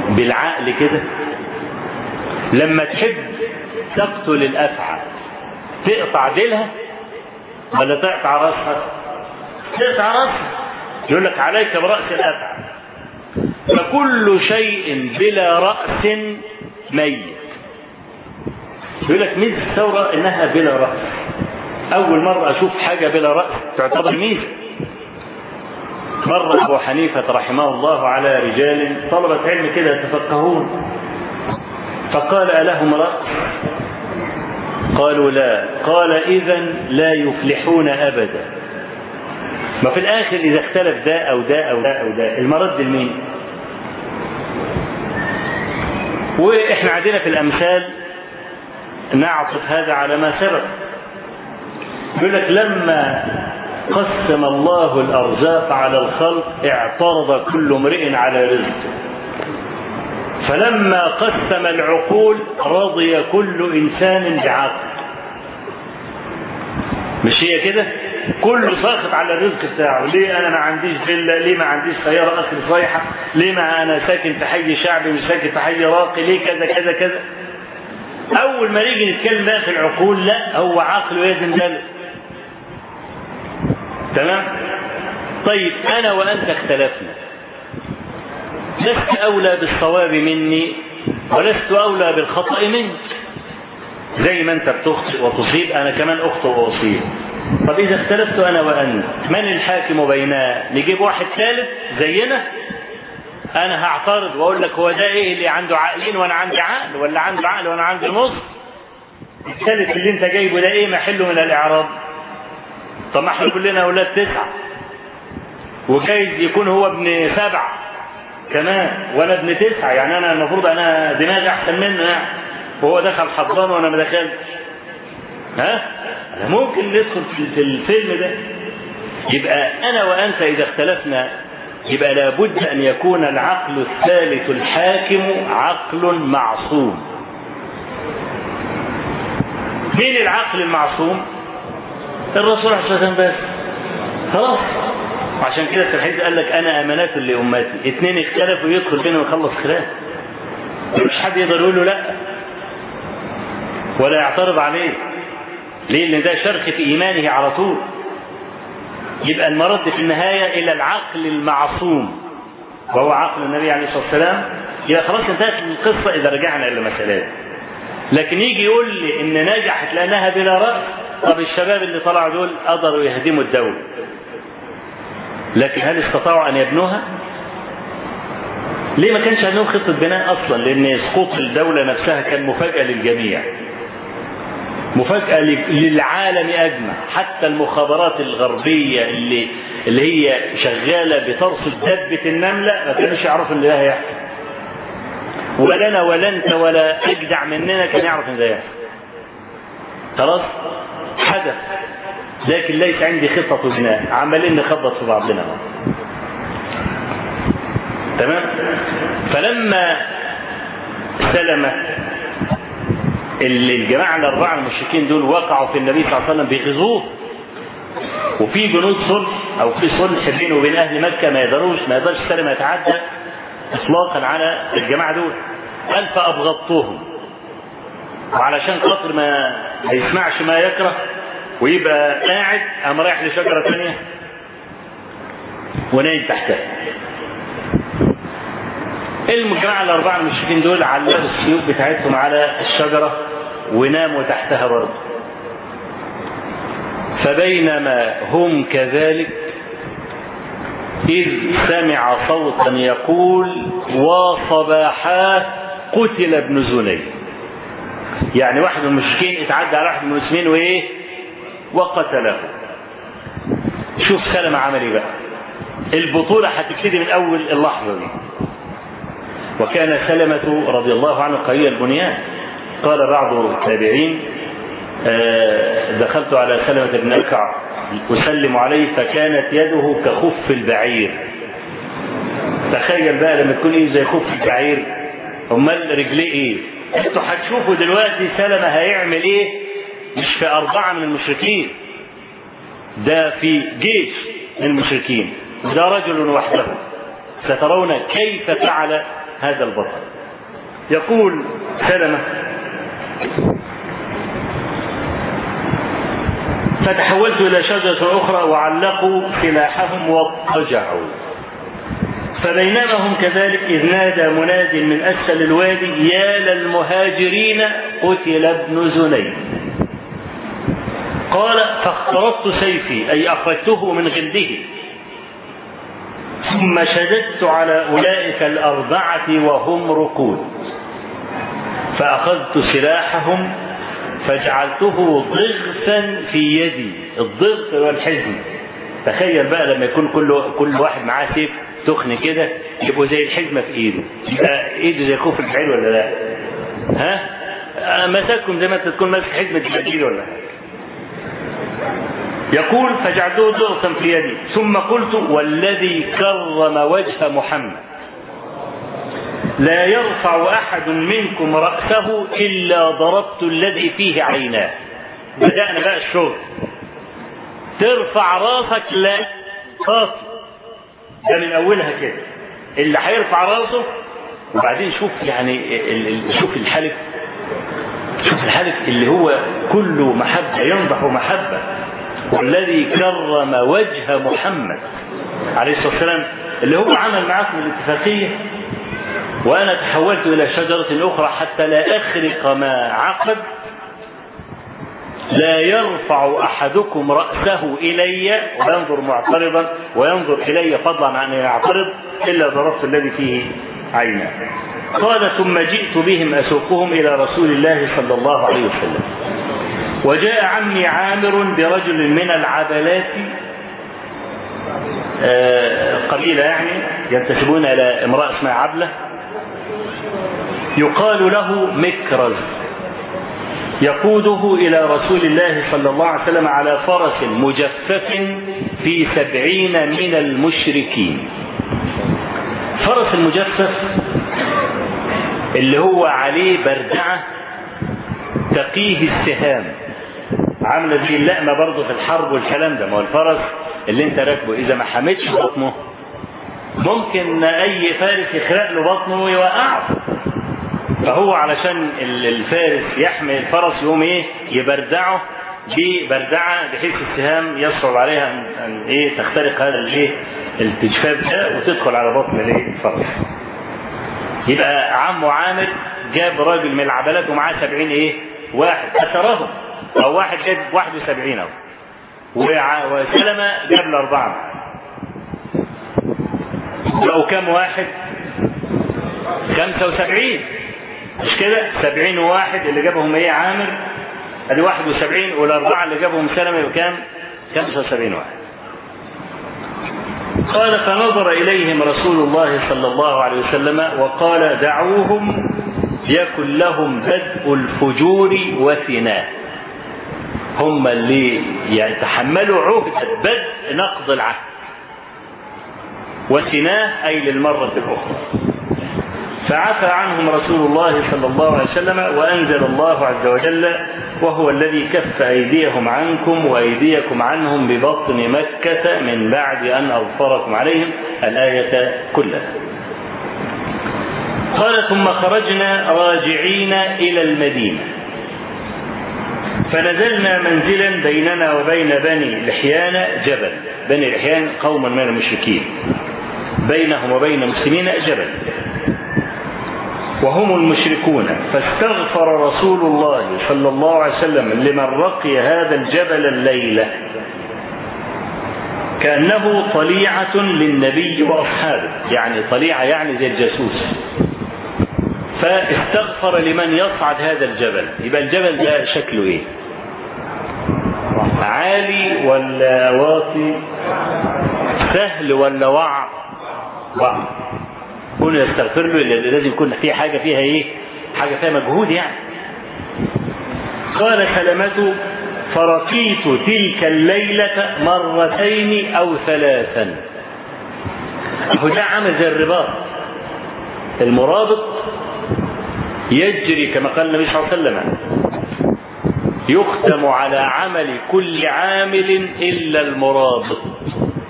بالعقل كده؟ لما تحب تقتل الأفعى تقطع ديلها ولا تقطع رأسها؟ تقطع رأسها. يقول لك عليك برأس الأفعى. فكل شيء بلا رأس ميت. يقول لك ميزة الثورة إنها بلا رأس. أول مرة أشوف حاجة بلا رأس تعتبر ميزة. مر أبو حنيفة رحمه الله على رجال طلبة علم كده يتفقهون. فقال ألهم رأس؟ قالوا لا. قال إذا لا يفلحون أبدا. ما في الآخر إذا اختلف ده أو ده أو ده أو ده المرد لمين؟ وإحنا عندنا في الأمثال نعطف هذا على ما سبق. يقول لك لما قسم الله الأرزاق على الخلق اعترض كل امرئ على رزقه. فلما قسم العقول رضي كل إنسان بعقل مش هي كده؟ كله ساخط على الرزق بتاعه. ليه أنا ما عنديش فيلا؟ ليه ما عنديش سياره اخر صيحه ليه ما أنا ساكن في حي شعبي مش ساكن في حي راقي؟ ليه كذا كذا كذا؟ أول ما نيجي نتكلم بقى في العقول لا هو عقله يزن ذلك تمام؟ طيب أنا وأنت اختلفنا. لست أولى بالصواب مني ولست أولى بالخطأ منك. زي ما أنت بتخطئ وتصيب أنا كمان أخطئ وأصيب. طب إذا اختلفت أنا وأنت من الحاكم بيننا؟ نجيب واحد ثالث زينا؟ أنا هعترض وأقول لك هو ده إيه اللي عنده عقلين وأنا عندي عقل ولا عنده عقل وأنا عندي نص؟ الثالث اللي أنت جايبه ده إيه محله من الإعراب؟ طب ما إحنا كلنا أولاد تسعة. وجايز يكون هو ابن سبعة كمان وأنا ابن تسعة. يعني أنا المفروض أنا دماغي أحسن منه يعني. وهو دخل حضان وأنا ما دخلتش. ها؟ أنا ممكن ندخل في الفيلم ده. يبقى أنا وأنت إذا اختلفنا يبقى لابد أن يكون العقل الثالث الحاكم عقل معصوم. مين العقل المعصوم؟ الرسول عليه الصلاة بس. خلاص. عشان كده الحديث قال لك أنا أمانات لأمتي. اثنين اختلفوا يدخل بينهم يخلص خلاف مش حد يقدر يقول له لا. ولا يعترض عليه. ليه؟ لأن ده شرخ في إيمانه على طول. يبقى المرد في النهاية إلى العقل المعصوم. وهو عقل النبي عليه الصلاة والسلام. يبقى خلاص انتهت القصة إذا رجعنا إلى المسألة. لكن يجي يقول لي إن نجحت لأنها بلا رأس. طب الشباب اللي طلعوا دول قدروا يهدموا الدولة لكن هل استطاعوا أن يبنوها؟ ليه ما كانش عندهم خطة بناء أصلا؟ لأن سقوط الدولة نفسها كان مفاجأة للجميع. مفاجأة للعالم أجمع، حتى المخابرات الغربية اللي اللي هي شغالة بترصد دبه النملة ما كانوش يعرفوا إن ده هيحصل. ولا أنا ولا أنت ولا أجدع مننا كان يعرف إن ده يحصل. خلاص؟ حدث. لكن ليس عندي خطة بناء عمالين نخبط في بعضنا. تمام؟ فلما سلم الجماعة الأربعة المشركين دول وقعوا في النبي صلى الله عليه وسلم بيغزوه وفي جنود صلح أو في صلح بينه وبين أهل مكة ما يقدروش ما يقدرش سلم يتعدى إطلاقا على الجماعة دول. قال فأبغضتهم وعلشان خاطر ما هيسمعش ما يكره ويبقى قاعد قام رايح لشجرة ثانية ونايم تحتها. الجماعه الأربعة المشركين دول علقوا السيوف بتاعتهم على الشجرة وناموا تحتها برضه. فبينما هم كذلك إذ سمع صوتا يقول وصباحاه قتل ابن زني يعني واحد من المشركين اتعدى على واحد من المسلمين وايه وقتله. شوف سلمة عمل إيه بقى. البطولة هتبتدي من أول اللحظة دي. وكان سلمة رضي الله عنه قوي البنيان. قال بعض التابعين دخلت على سلمة بن أكع أسلم عليه فكانت يده كخف البعير. تخيل بقى لما تكون إيه زي خف البعير. أمال رجليه إيه؟ أنتوا هتشوفوا دلوقتي سلمة هيعمل إيه؟ مش في أربعة من المشركين ده في جيش من المشركين ده رجل وحده سترون كيف فعل هذا البطل. يقول سلمة فتحولت إلى شجرة أخرى وعلقوا سلاحهم واضطجعوا فبينما هم كذلك إذ نادى مناد من أسفل الوادي يا للمهاجرين قتل ابن زنيد. قال فاخترطت سيفي أي أخرجته من غلده. ثم شددت على أولئك الأربعة وهم ركود. فأخذت سلاحهم فجعلته ضغثا في يدي الضغط هو الحزم تخيل بقى لما يكون كل كل واحد معاه سيف. تخن كده يبقوا زي الحزمه في إيده. يبقى إيده زي خوف الفعل ولا لا؟ ها؟ مسككم زي ما أنت تكون ماسك حزمه الجديد ولا يقول فجعلته ضغطا في يدي. ثم قلت والذي كرم وجه محمد. لا يرفع أحد منكم رأسه إلا ضربت الذي فيه عيناه. بدأنا بقى الشغل. ترفع رأسك لا راسك ده من أولها كده. اللي هيرفع راسه وبعدين شوف يعني شوف الحلف. شوف الحلف اللي هو كله محبة ينضح محبة. والذي كرم وجه محمد عليه الصلاة والسلام. اللي هو عمل معاكم الاتفاقية. وأنا تحولت إلى شجرة أخرى حتى لا اخرق ما عقد لا يرفع أحدكم رأسه إلي وينظر معترضا وينظر إلي فضلا عن ان يعترض إلا ضربت الذي فيه عينا قال ثم جئت بهم أسوقهم إلى رسول الله صلى الله عليه وسلم. وجاء عمي عامر برجل من العبلات قبيلة يعني ينتسبون إلى امرأة اسمها عبلة يقال له مكرز. يقوده إلى رسول الله صلى الله عليه وسلم على فرس مجفف في سبعين من المشركين. فرس المجفف اللي هو عليه بردعة تقيه السهام. عاملة زي اللقمة برضه في الحرب والكلام ده. ما هو الفرس اللي انت راكبه إذا ما حمتش بطنه ممكن أي فارس يخرق له بطنه ويوقعه. فهو علشان الفارس يحمي الفرس يقوم إيه يبردعه ببردعة بحيث السهام يصعب عليها ان, إيه تخترق هذا الإيه التجفاف ده وتدخل على بطن الإيه الفرس. يبقى عمه عامر جاب راجل من العبلات ومعاه 70 إيه؟ واحد اثرهم أو واحد جاب 71 أهو. وسلمة جاب له أربعة. لو كم واحد؟ 75 مش كده؟ 70 وواحد اللي جابهم إيه عامر ادي 71 والاربعة اللي جابهم سلمة يبقى كام؟ 75 واحد. قال فنظر إليهم رسول الله صلى الله عليه وسلم وقال دعوهم يكن لهم بدء الفجور وثناء. هم اللي يتحملوا عهدة بدء نقض العهد. وثناء أي للمرة الأخرى. فعفى عنهم رسول الله صلى الله عليه وسلم وأنزل الله عز وجل وهو الذي كف أيديهم عنكم وأيديكم عنهم ببطن مكة من بعد أن أظفركم عليهم الآية كلها. قال ثم خرجنا راجعين إلى المدينة. فنزلنا منزلا بيننا وبين بني لحيان جبل. بني لحيان قوم من المشركين. بينهم وبين المسلمين جبل. وهم المشركون. فاستغفر رسول الله صلى الله عليه وسلم لمن رقي هذا الجبل الليلة. كأنه طليعة للنبي وأصحابه. يعني طليعة يعني زي الجاسوس. فاستغفر لمن يصعد هذا الجبل. يبقى الجبل ده شكله إيه؟ عالي ولا واطي؟ سهل ولا وعر؟ وعر. كونه يستغفر له لازم يكون في حاجة فيها إيه؟ حاجة فيها مجهود يعني. قال سلمة فرقيت تلك الليلة مرتين أو ثلاثا. أهو ده عامل زي الرباط. المرابط يجري كما قال النبي صلى الله عليه وسلم يختم على عمل كل عامل إلا المرابط.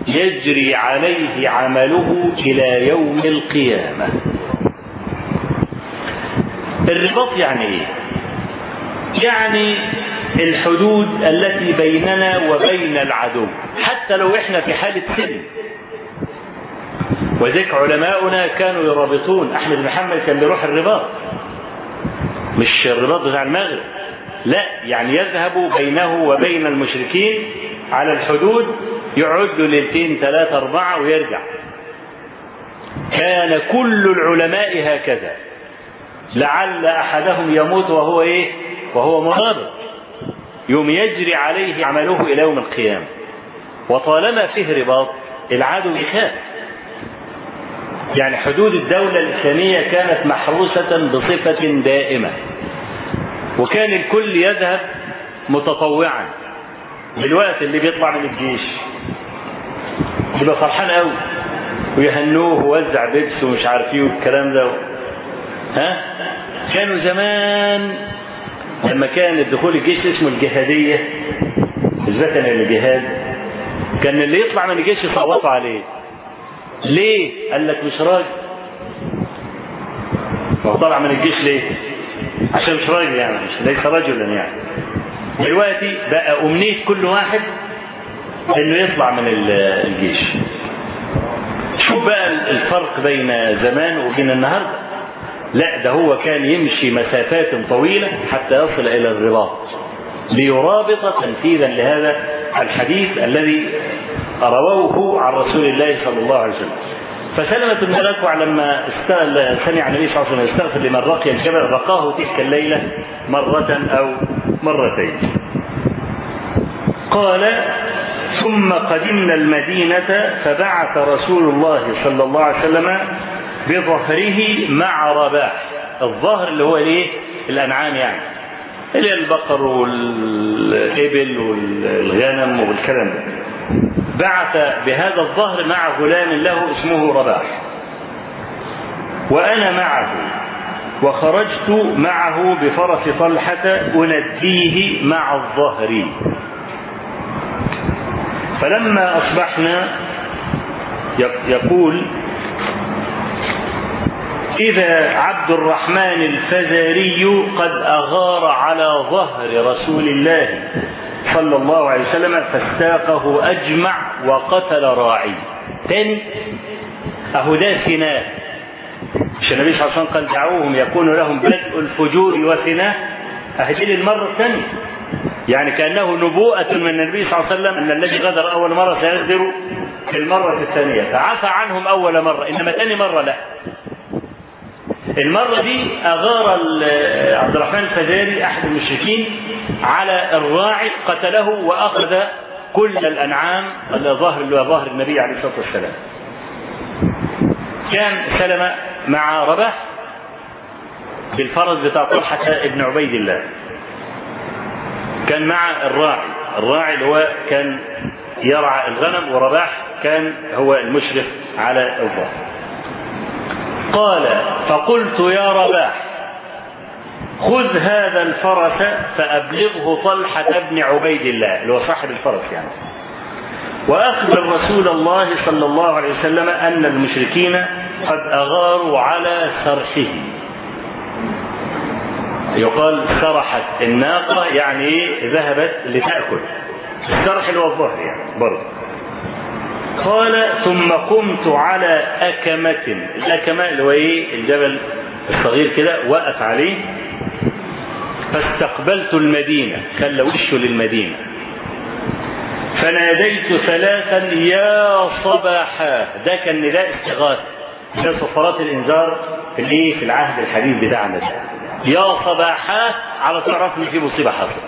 يجري عليه عمله إلى يوم القيامة. الرباط يعني إيه؟ يعني الحدود التي بيننا وبين العدو. حتى لو إحنا في حالة سلم وذلك علماؤنا كانوا يرابطون. أحمد بن محمد كان بيروح الرباط. مش الرباط بتاع المغرب. لا يعني يذهب بينه وبين المشركين على الحدود يقعد له ليلتين ثلاثة أربعة ويرجع. كان كل العلماء هكذا. لعل أحدهم يموت وهو إيه؟ وهو مرابط يوم يجري عليه عمله إلى يوم القيامة. وطالما فيه رباط العدو يخاف. يعني حدود الدولة الإسلامية كانت محروسة بصفة دائمة. وكان الكل يذهب متطوعا. بالوقت اللي بيطلع من الجيش. يبقى فرحان قوي. ويهنوه ووزع بيبس ومش عارف إيه والكلام ده. ها؟ كانوا زمان لما كان الدخول الجيش اسمه الجهادية. بالذات الجهاد؟ كان اللي يطلع من الجيش يصوتوا عليه. ليه؟ قال لك مش راجل. طلع من الجيش ليه؟ عشان مش راجل يعني مش ليس رجلا يعني. دلوقتي بقى أمنية كل واحد إنه يطلع من الجيش. شوف بقى الفرق بين زمان وبين النهارده. لا ده هو كان يمشي مسافات طويلة حتى يصل إلى الرباط. ليرابط تنفيذا لهذا الحديث الذي رووه عن رسول الله صلى الله عليه وسلم. فسلمة بن الأكوع لما سمع النبي صلى الله عليه وسلم يستغفر لمن رقي الجبل رقاه تلك الليلة مرة أو مرتين. قال ثم قدمنا المدينة فبعث رسول الله صلى الله عليه وسلم بظهره مع رباح الظهر اللي هو الايه الأنعام يعني. اللي هي البقر والابل والغنم والكلام ده. بعث بهذا الظهر مع غلام له اسمه رباح. وأنا معه وخرجت معه بفرس طلحة أنديه مع الظهر. فلما أصبحنا يقول إذا عبد الرحمن الفزاري قد أغار على ظهر رسول الله صلى الله عليه وسلم فاستاقه أجمع وقتل راعي. تاني أهو ده مش النبي صلى الله عليه وسلم قال دعوهم يكون لهم بدء الفجور وثناء أهدي المرة الثانية يعني كأنه نبوءة من النبي صلى الله عليه وسلم أن الذي غدر أول مرة سيغدر في المرة الثانية. فعفى عنهم أول مرة إنما ثاني مرة لا. المرة دي أغار عبد الرحمن الفزاري أحد المشركين على الراعي قتله وأخذ كل الأنعام ظهر اللي هو ظهر النبي عليه الصلاة والسلام. كان سلم مع رباح بالفرس بتاع طلحة ابن عبيد الله. كان مع الراعي الراعي اللي هو كان يرعى الغنم ورباح كان هو المشرف على الظهر. قال فقلت يا رباح خذ هذا الفرس فأبلغه طلحة بن عبيد الله اللي هو صاحب الفرس يعني. وأخبر رسول الله صلى الله عليه وسلم أن المشركين قد أغاروا على سرحه. يقال سرحت الناقة يعني إيه؟ ذهبت لتأكل. السرح اللي هو الظهر يعني برضه. قال ثم قمت على أكمة. الأكمة اللي هو إيه؟ الجبل الصغير كده وقف عليه. فاستقبلت المدينة خلى وشه للمدينة. فناديت ثلاثا يا صباحا. ده كان نداء استغاثة. ده صفارات الإنذار في الإيه؟ في العهد الحديث بتاعنا ده. يا صباحا على تعرف إن في مصيبة حصلت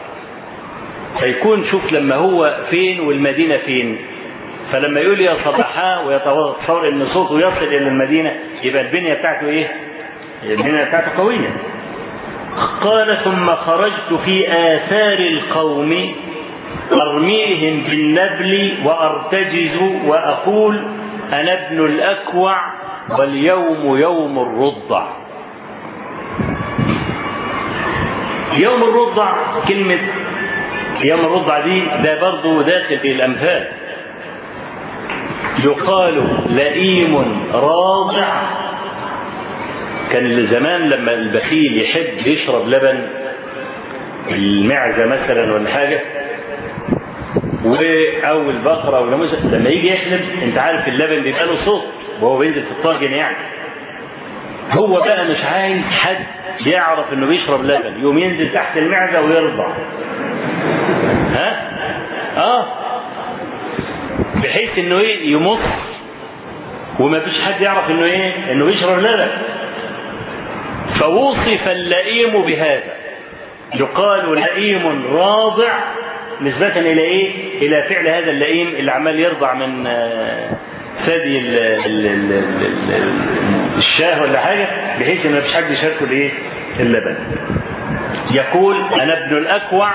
فيكون شوف لما هو فين والمدينة فين. فلما يقول يا صباحا ويتصور ان صوته يصل إلى المدينة يبقى البنية بتاعته إيه؟ البنية بتاعته قوية. قال ثم خرجت في آثار القوم أرميهم بالنبل وأرتجز وأقول أنا ابن الأكوع واليوم يوم الرضع يوم الرضع كلمة يوم الرضع دي ده برضه داخل في الأمثال يقال لئيم راضع. كان زمان لما البخيل يحب يشرب لبن المعزة مثلا ولا حاجة أو البقرة ولا لما يجي يحلب أنت عارف اللبن بيبقى له صوت وهو بينزل في الطاجن يعني. هو بقى مش عايز حد يعرف إنه بيشرب لبن يقوم ينزل تحت المعدة ويرضع. ها؟ آه. بحيث إنه إيه يمص وما فيش حد يعرف إنه إيه إنه بيشرب لبن فوصف اللئيم بهذا يقال لئيم راضع نسبة إلى إيه؟ إلى فعل هذا اللئيم اللي عمال يرضع من ثدي الشاه ولا حاجة بحيث إن مفيش حد يشاركه الإيه؟ اللبن. يقول أنا ابن الأكوع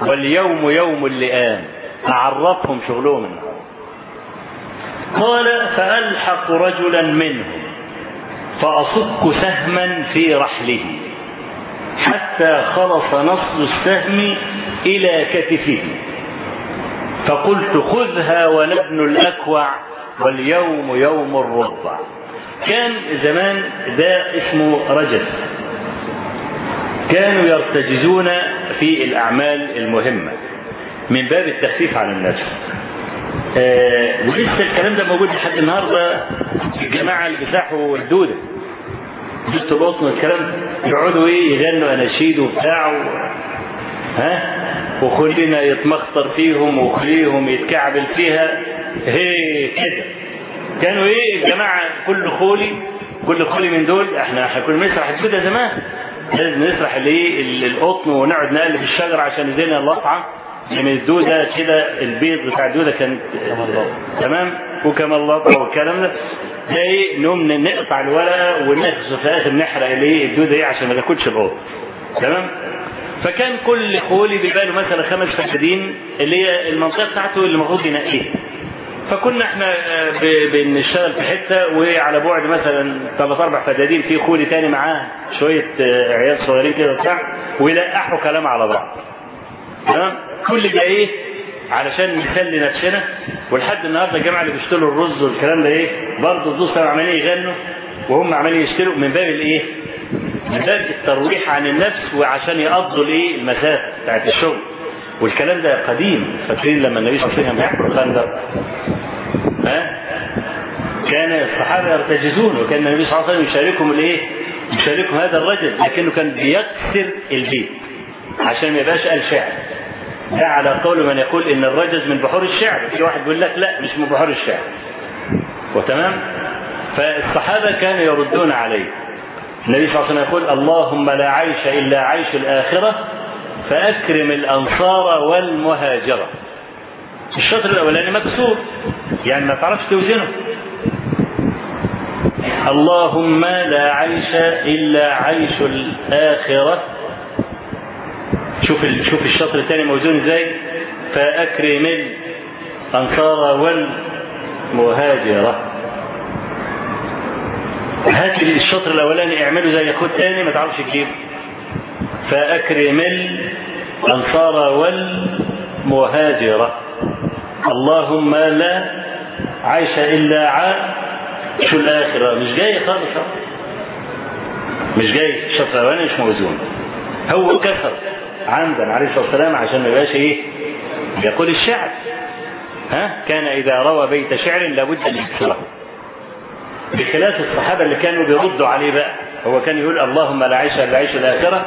واليوم يوم اللئام أعرفهم شغلهم. قال فألحق رجلا منهم فأصك سهما في رحله حتى خلص نصل السهم إلى كتفه. فقلت خذها وأنا ابن الأكوع واليوم يوم الرضع. كان زمان ده اسمه رجل. كانوا يرتجزون في الأعمال المهمة. من باب التخفيف عن النفس آه ولسه الكلام ده موجود لحد النهارده الجماعة اللي بيساحوا الدوده دوده القطن والكلام يقعدوا إيه؟ يغنوا أناشيد وبتاع. ها؟ وكلنا يتمخطر فيهم وكليهم يتكعبل فيها. هي كده. كانوا إيه؟ الجماعه كل خولي كل خولي من دول. إحنا إحنا كنا بنسرح الدودة زمان. لازم نسرح الإيه؟ القطن ونقعد نقلب الشجر عشان ايدينا اللطعة. من الدوده كده البيض بتاع الدوده كان تمام؟ وكما الله والكلام ده. ده إيه نقوم نقطع الورقة ونخص في آخر نحرق الايه الدوده إيه؟ عشان ما تاكلش القط تمام؟ فكان كل خولي بيبقى له مثلا خمس فدادين اللي هي المنطقة بتاعته اللي المفروض ينقيها. فكنا إحنا بنشتغل في حتة وعلى بعد مثلا ثلاث أربع فدادين في خولي تاني معاه شوية عيال صغيرين كده وبتاع ويلقحوا كلام على بعض. تمام كل ده إيه علشان نخلي نفسنا ولحد النهارده الجماعه اللي بيشتروا الرز والكلام ده إيه برضه الدوس كانوا عمالين يغنوا وهم عمالين يشتروا من باب الإيه؟ من باب الترويح عن النفس وعشان يقضوا الإيه؟ المسافه بتاعت الشغل والكلام ده قديم فاكرين لما النبي صلى الله عليه وسلم يحفر الخندق ها؟ كان الصحابة يرتجزون وكان النبي صلى الله عليه وسلم يشاركهم الإيه؟ يشاركهم هذا الرجل لكنه كان بيكسر البيت عشان ما يبقاش قال شعر ده على قول من يقول إن الرجز من بحور الشعر. في واحد بيقول لك لا مش من بحور الشعر. وتمام؟ فالصحابة كانوا يردون عليه. النبي صلى الله عليه وسلم يقول اللهم لا عيش إلا عيش الآخرة فأكرم الأنصار والمهاجرة. الشطر الأولاني مكسور. يعني ما تعرفش توزنه. اللهم لا عيش إلا عيش الآخرة شوف شوف الشطر الثاني موزون إزاي؟ فأكرم الأنصار والمهاجرة. هات الشطر الأولاني اعمله زي خد تاني ما تعرفش تجيب فأكرم الأنصار والمهاجرة. اللهم لا عيش إلا عيش الآخرة؟ مش جاي خالص. مش جاي. الشطر الأولاني مش موزون. هو كسر. عمدا عليه الصلاة والسلام عشان ما يبقاش إيه؟ يقول الشعر. ها؟ كان إذا روى بيت شعر لابد أن يكسره. بخلاف الصحابة اللي كانوا بيردوا عليه بقى. هو كان يقول اللهم لا عيش إلا عيش الآخرة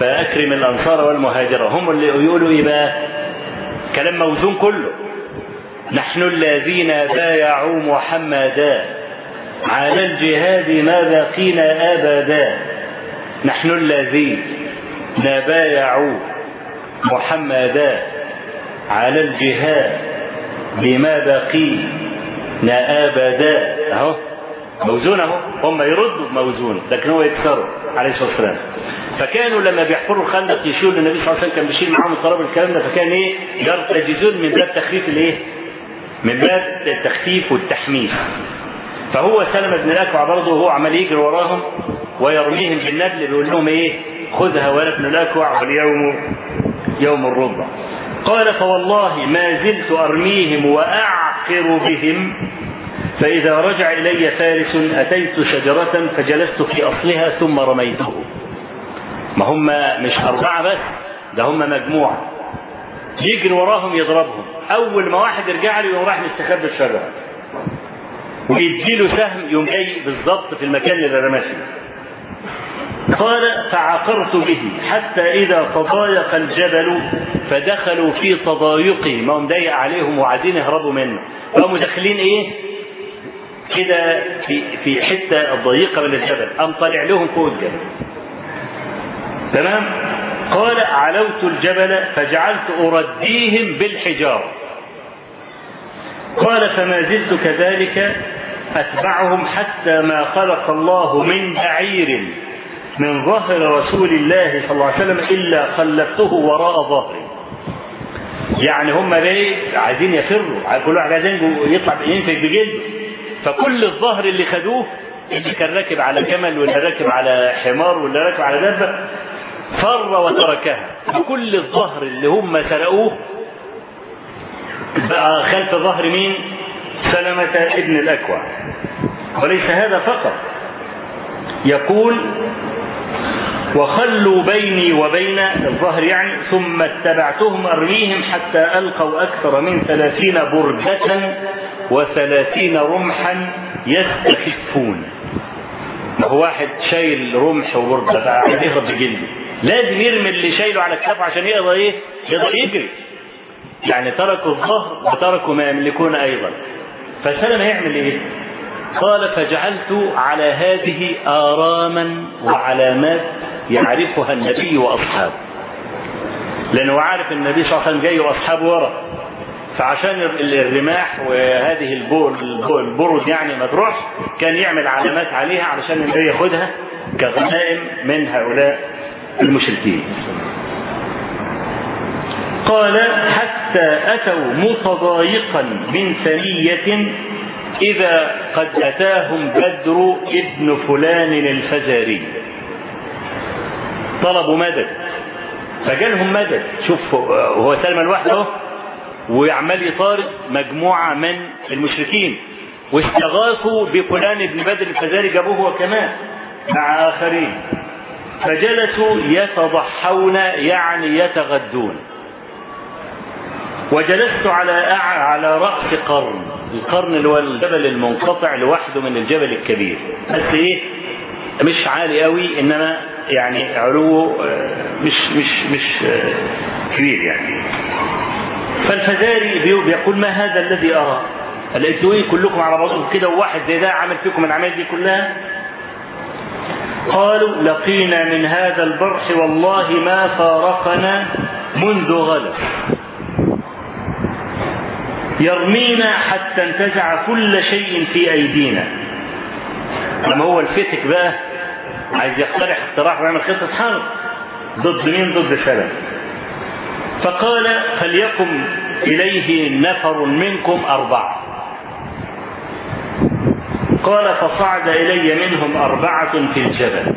فأكرم الأنصار والمهاجرة. هم اللي يقولوا إيه بقى؟ كلام موزون كله. نحن الذين بايعوا محمدا على الجهاد ما بقينا أبدا. نحن الذين نبايعوا محمدا على الجهاد بماذا قيل أبدا أهو موزون أهو هم يردوا بموزون لكن هو يكسره عليه الصلاة والسلام. فكانوا لما بيحفروا الخندق يشيلوا النبي صلى الله عليه وسلم كان بيشيل معاهم التراب الكلام ده فكان إيه؟ يرتجزون من باب تخفيف الإيه؟ من باب التخفيف والتحميل. فهو سلمة بن الأكوع برضه وهو عمال يجري وراهم ويرميهم بالنبل بيقول لهم إيه؟ خذها ابن الأكوع واليوم يوم الرضع قال فوالله ما زلت أرميهم وأعقر بهم فإذا رجع إلي فارس أتيت شجرة فجلست في أصلها ثم رميته. ما هم مش أربعة بس ده هم مجموعة. يجري وراهم يضربهم. أول ما واحد يرجع له يقوم راح مستخبي الشجرة. ويديله سهم يوم جاي بالظبط في المكان اللي رماه فيه. قال فعقرت به. حتى إذا تضايق الجبل فدخلوا في تضايقه. ما هم ضيق عليهم وعايزين يهربوا منه. فهم داخلين إيه؟ كده في في حتة ضيقة من الجبل. قام طالع لهم فوق الجبل. تمام؟ قال علوت الجبل فجعلت أرديهم بالحجارة قال فما زلت كذلك أتبعهم حتى ما خلق الله من بعير. من ظهر رسول الله صلى الله عليه وسلم إلا خلفته وراء ظهري يعني هم ليه عايزين يفروا كل واحد عايزين يطلع ينفج بجلده. فكل الظهر اللي خدوه اللي كان راكب على كمل واللي راكب على حمار واللي راكب على دابة فر وتركها. فكل الظهر اللي هم سرقوه بقى خلف ظهر مين؟ سلمة ابن الأكوع. وليس هذا فقط. يقول وخلوا بيني وبين الظهر يعني ثم اتبعتهم أرميهم حتى ألقوا أكثر من ثلاثين بردة وثلاثين رمحا يستخفون ما هو واحد شايل رمح وبردة فعايز يهرب بجلده لازم يرمي اللي شايله على كتافه عشان يقدر إيه؟ يقدر يجري يعني تركوا الظهر وتركوا ما يملكون أيضا فسلم يعمل إيه؟ قال فجعلت على هذه آراما وعلامات يعرفها النبي وأصحابه. لأنه عارف النبي صلى الله عليه وسلم جاي وأصحابه ورا. فعشان الرماح وهذه البرد يعني ما تروحش كان يعمل علامات عليها علشان النبي ياخدها كغنائم من هؤلاء المشركين. قال حتى أتوا متضايقا من ثنية إذا قد أتاهم بدر ابن فلان الفزاري طلبوا مدد. فجالهم مدد. شوف هو سلمى لوحده وعمال يطارد مجموعة من المشركين. واستغاثوا بفلان بن بدر الفزاري جابوه هو كمان مع آخرين. فجلسوا يتضحون يعني يتغدون. وجلست على على رأس قرن القرن اللي هو الجبل المنقطع لوحده من الجبل الكبير. بس إيه؟ مش عالي قوي إنما يعني علوه مش مش مش كبير يعني. فالفزاري بيقول ما هذا الذي أرى؟ لقيتوا إيه كلكم على بعضكم كده وواحد زي ده عمل فيكم العملية دي كلها؟ قالوا لقينا من هذا البرح والله ما فارقنا منذ غد. يرمينا حتى انتزع كل شيء في أيدينا. لما هو الفتك بقى عايز يقترح اقتراح ويعمل خطة حرب ضد مين؟ ضد سلم فقال فليقم إليه نفر منكم أربعة. قال فصعد إلي منهم أربعة في الجبل.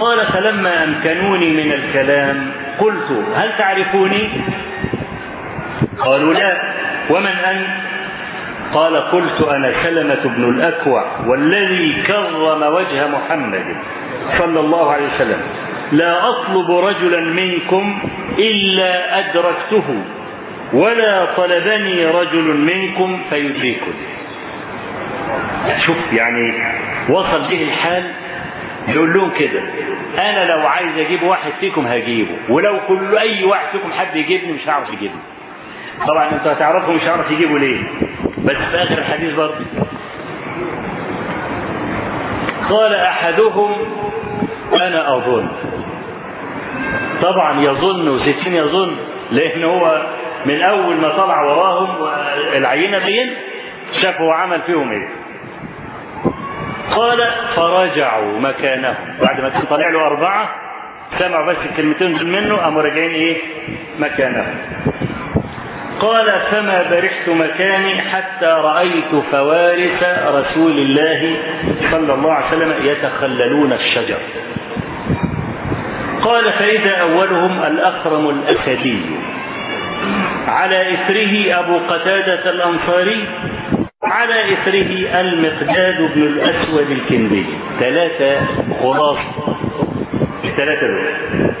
قال فلما أمكنوني من الكلام قلت هل تعرفوني؟ قالوا لا. ومن أنت قال قلت أنا سلمة بن الأكوع والذي كرم وجه محمد صلى الله عليه وسلم. لا أطلب رجلا منكم إلا أدركته ولا طلبني رجل منكم فيدركني. شوف يعني وصل به الحال يقول لهم كده أنا لو عايز أجيب واحد فيكم هجيبه ولو كل أي واحد فيكم حد يجيبني مش هعرف يجيبني طبعا أنتوا هتعرفوا مش هعرف يجيبوا ليه. بس في آخر الحديث برضه. قال أحدهم أنا أظن. طبعا يظن وستين يظن لأن هو من أول ما طلع وراهم العينه بين شافوا عمل فيهم إيه. قال فرجعوا مكانهم. بعد ما كان طالع له أربعة سمعوا بس الكلمتين منه قاموا راجعين إيه؟ مكانهم. قال فما برحت مكاني حتى رأيت فوارس رسول الله صلى الله عليه وسلم يتخللون الشجر. قال فإذا أولهم الأخرم الأسدي على إثره أبو قتادة الأنصاري على إثره المقداد بن الأسود الكندي. ثلاثة خلاص. الثلاثة دول.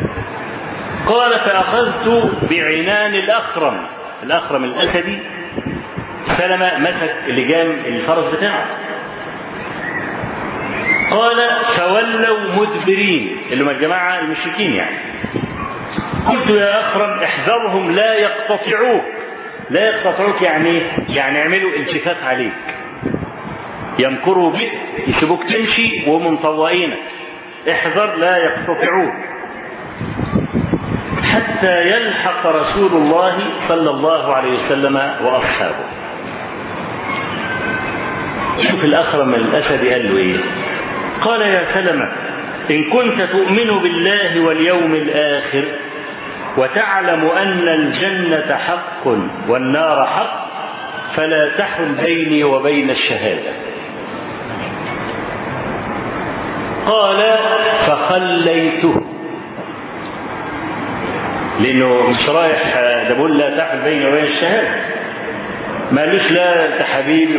قال فأخذت بعنان الأخرم. الأخرم الأسدي سلمة مسك لجام الفرس بتاعه. قال فولوا مدبرين. اللي هم الجماعة المشركين يعني. قلت يا أخرم احذرهم لا يقتطعوك. لا يقتطعوك يعني يعني يعملوا التفات عليك. يمكروا بك يسيبوك تمشي ومنطوئينك احذر لا يقتطعوك. حتى يلحق رسول الله صلى الله عليه وسلم وأصحابه. شوف الاخرم الاسدي قال له إيه؟ قال يا سلمة إن كنت تؤمن بالله واليوم الآخر وتعلم أن الجنة حق والنار حق فلا تحل بيني وبين الشهادة. قال فخليته لأنه مش رايح ده بقول لا تحل بيني وبين الشهادة ما قالوش لا أنت حبيبي.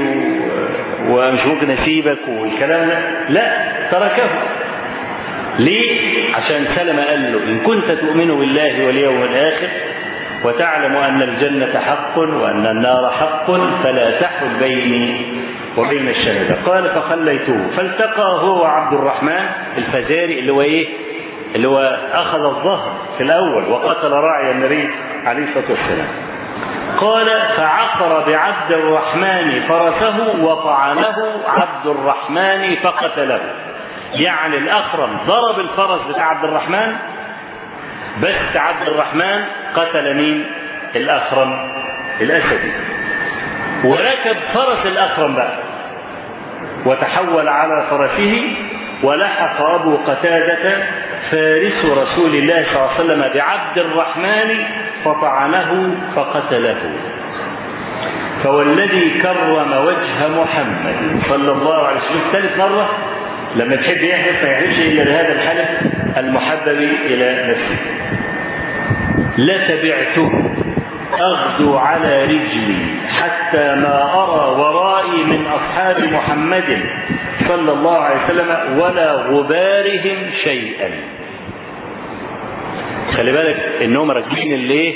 ومش ممكن أسيبك والكلام ده لا تركه ليه؟ عشان سلمة قال له إن كنت تؤمن بالله واليوم الآخر وتعلم أن الجنة حق وأن النار حق فلا تحل بيني وبين الشهادة قال فخليته فالتقى هو وعبد الرحمن الفزاري اللي هو إيه؟ اللي هو أخذ الظهر في الأول وقتل راعي النبي عليه الصلاة والسلام. قال فعقر بعبد الرحمن فرسه وطعنه عبد الرحمن فقتله. يعني الأخرم ضرب الفرس بتاع عبد الرحمن بس عبد الرحمن قتل مين؟ الأخرم الأسدي. وركب فرس الأخرم بقى. وتحول على فرسه ولحق أبو قتادة فارس رسول الله صلى الله عليه وسلم بعبد الرحمن فطعنه فقتله. فوالذي كرم وجه محمد صلى الله عليه وسلم. ثالث مرة لما تحب يحلف ما يحلفش إلا بهذا الحلف المحبب إلى نفسه. لتبعته أغدو على رجلي حتى ما أرى ورائي من أصحاب محمد صلى الله عليه وسلم ولا غبارهم شيئا. خلي بالك انهم راكبين الايه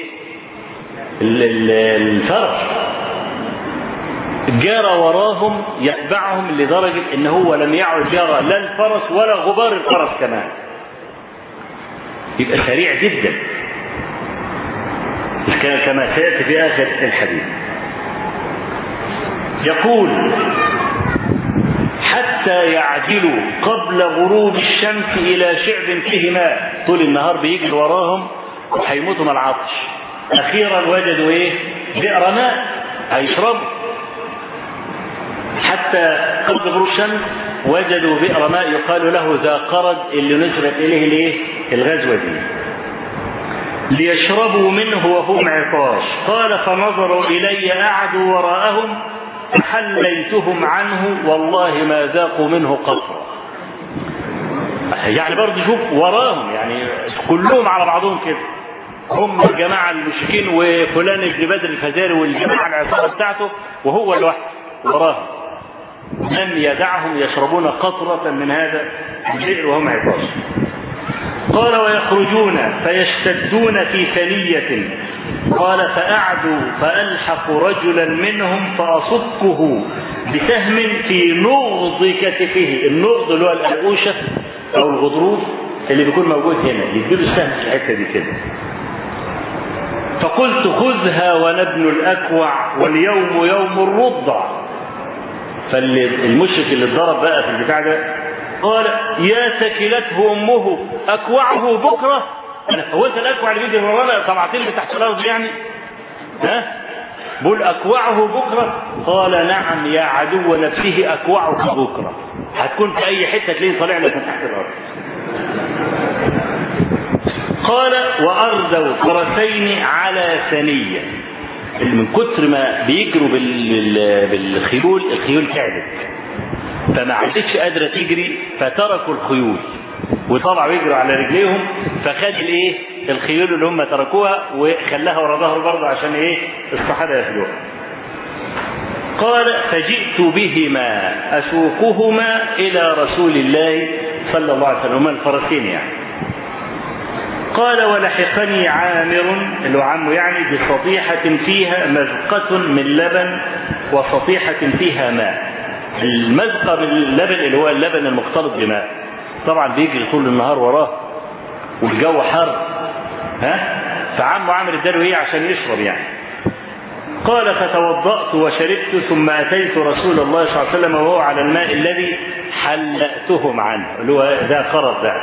الفرس جرى وراهم يتبعهم لدرجة إن هو لم يعد يرى لا الفرس ولا غبار الفرس كمان. يبقى سريع جدا. كما سيأتي في آخر الحديث. يقول حتى يعدلوا قبل غروب الشمس إلى شعب فيه ماء طول النهار بيجري وراهم وهيموتوا من العطش. أخيرا وجدوا إيه؟ بئر ماء. هيشربوا. حتى قبل غروب الشمس وجدوا بئر ماء يقال له ذا قرد اللي نسبت إليه الإيه؟ الغزوة دي. ليشربوا منه وهم عطاش. قال فنظروا إلي أعدوا وراءهم فحليتهم عنه والله ما ذاقوا منه قطرة يعني برضه شوف وراهم يعني كلهم على بعضهم كده. هم الجماعة المشركين وفلان ابن بدر الفزاري والجماعة العصابة بتاعته وهو لوحده وراهم. لم يدعهم يشربون قطرة من هذا البئر وهم عطاش قال ويخرجون فيشتدون في ثنية. قال فأعدوا فألحق رجلا منهم فأصكه بسهم في نغض كتفه. النغض اللي هو الأرقوشة أو الغضروف اللي بيكون موجود هنا. يديله السهم في الحتة دي كده. فقلت خذها وأنا ابن الأكوع واليوم يوم الرضع. فالمشرك اللي اتضرب بقى في البتاع ده قال يا سكلته أمه أكوعه بكرة. أنا هو انت الأكوع اللي بيجي ورانا طبعتين تحت الأرض يعني. ها؟ بقول أكوعه بكرة؟ قال نعم يا عدو نفسه أكوعك بكرة. هتكون في أي حتة تلاقيه طالع لك من تحت الأرض. قال وأردوا فرسين على ثنية. من كتر ما بيجروا بال- بالخيول الخيول تعبت. فما عادتش قادرة تجري فتركوا الخيول. وطلعوا يجروا على رجليهم فخد الايه؟ الخيول اللي هم تركوها وخلاها ورا ظهره برضه عشان إيه؟ الصحابه ياخدوها. قال فجئت بهما اسوقهما إلى رسول الله صلى الله عليه وسلم. الفرسين يعني. قال ولحقني عامر اللي هو عمه يعني بسطيحة فيها مذقة من لبن وسطيحة فيها ماء. المذقة باللبن اللي هو اللبن المختلط بماء. طبعا بيجري طول النهار وراه والجو حر ها؟ فعمه عامر اداله إيه؟ عشان يشرب يعني. قال فتوضأت وشربت ثم أتيت رسول الله صلى الله عليه وسلم وهو على الماء الذي حلأتهم عنه اللي هو ده قرض ده.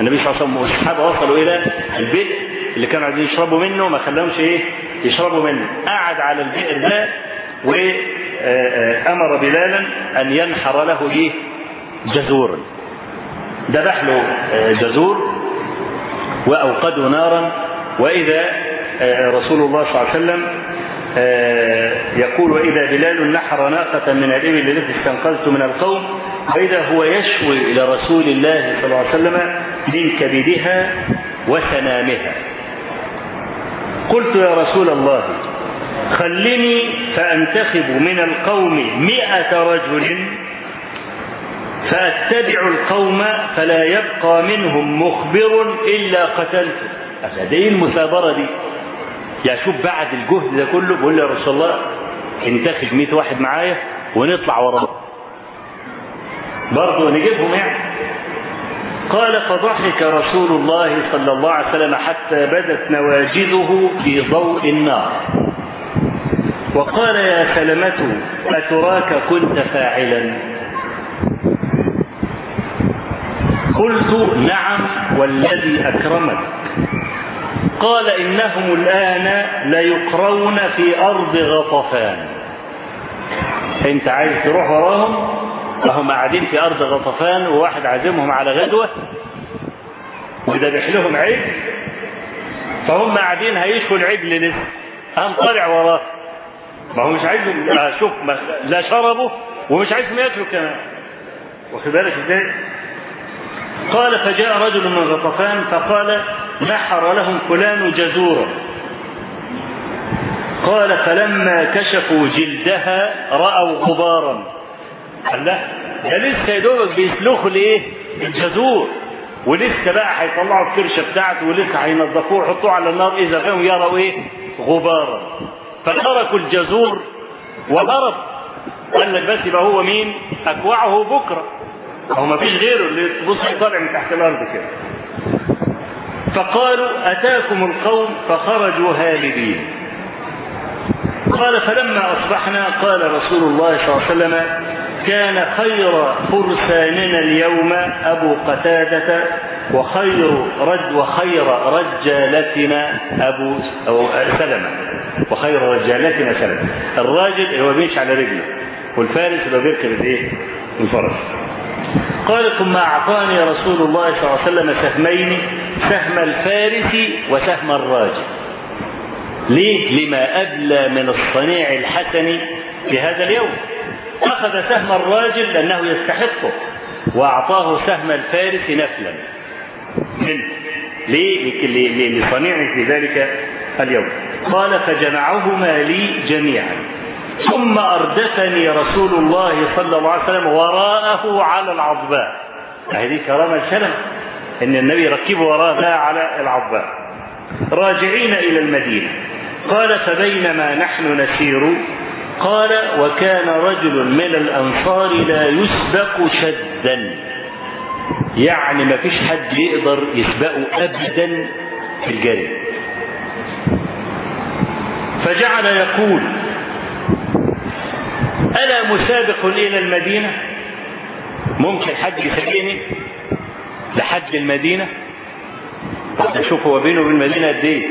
النبي صلى الله عليه وسلم والصحابة وصلوا إلى البئر اللي كانوا عايزين يشربوا منه ما خلاهمش إيه؟ يشربوا منه. قعد على البئر ده وأمر بلالا أن ينحر له إيه؟ جزورا ذبح له جزور وأوقدوا نارا. وإذا رسول الله صلى الله عليه وسلم يقول وإذا بلال نحر ناقة من الإبل التي استنقذت من القوم فإذا هو يشوي إلى رسول الله صلى الله عليه وسلم من كبدها وسنامها قلت يا رسول الله خلني فأنتخب من القوم مئة رجل فأتبع القوم فلا يبقى منهم مخبر إلا قتلته. ده إيه المثابرة دي؟ يعني شوف بعد الجهد ده كله بقول يا رسول الله انتخب 100 واحد معايا ونطلع وراه برضه نجيبهم يعني. قال فضحك رسول الله صلى الله عليه وسلم حتى بدت نواجذه في ضوء النار. وقال يا سلمة أتراك كنت فاعلا؟ قلت نعم والذي أكرمك. قال إنهم الآن ليقرون في أرض غطفان. أنت عايز تروح وراهم؟ فهم قاعدين في أرض غطفان وواحد عازمهم على غدوة وذبح لهم عجل فهم قاعدين هيشوا العجل لسه. قام طالع وراه ما هو مش عايزهم شوف لا شربوا ومش عايزهم ياكلوا كمان واخد بالك إزاي؟ قال فجاء رجل من غطفان فقال نحر لهم فلان جزورا قال فلما كشفوا جلدها رأوا غبارا قال لا ده لسه يا دوبك بيسلخوا الايه؟ الجزور ولسه بقى هيطلعوا الكرشة بتاعته ولسه هينضفوه ويحطوه على النار إذا فهم يروا إيه؟ غبارا فتركوا الجزور وهرب قال لك بس يبقى هو مين؟ أكوعه بكرة. هو ما فيش غيره اللي تبص طالع من تحت الأرض كده. فقالوا أتاكم القوم فخرجوا هالبين. قال فلما أصبحنا قال رسول الله صلى الله عليه وسلم كان خير فرساننا اليوم أبو قتادة وخير رج وخير رجالتنا أبو سلمة. وخير رجالتنا سلمه الراجل هو بيمشي على رجله والفارس اللي بيركب الإيه؟ الفرس قال ثم أعطاني رسول الله صلى الله عليه وسلم سهمين سهم الفارس وسهم الراجل ليه؟ لما أبلى من الصنيع الحسن في هذا اليوم أخذ سهم الراجل لأنه يستحقه وأعطاه سهم الفارس نفلا ليه؟ لصنيعه في ذلك اليوم. قال فجمعهما لي جميعا. ثم أردفني رسول الله صلى الله عليه وسلم وراءه على العضباء هذه كرامة السلام إن النبي ركبه وراه لا على العضباء راجعين إلى المدينة. قال فبينما نحن نسير قال وكان رجل من الأنصار لا يسبق شدا. يعني ما فيش حد يقدر يسبقه أبدا في الجري فجعل يقول ألا مسابق إلى المدينة؟ ممكن حد يسبقني لحد المدينة؟ طب شوف هو بينه وبين المدينة قد إيه.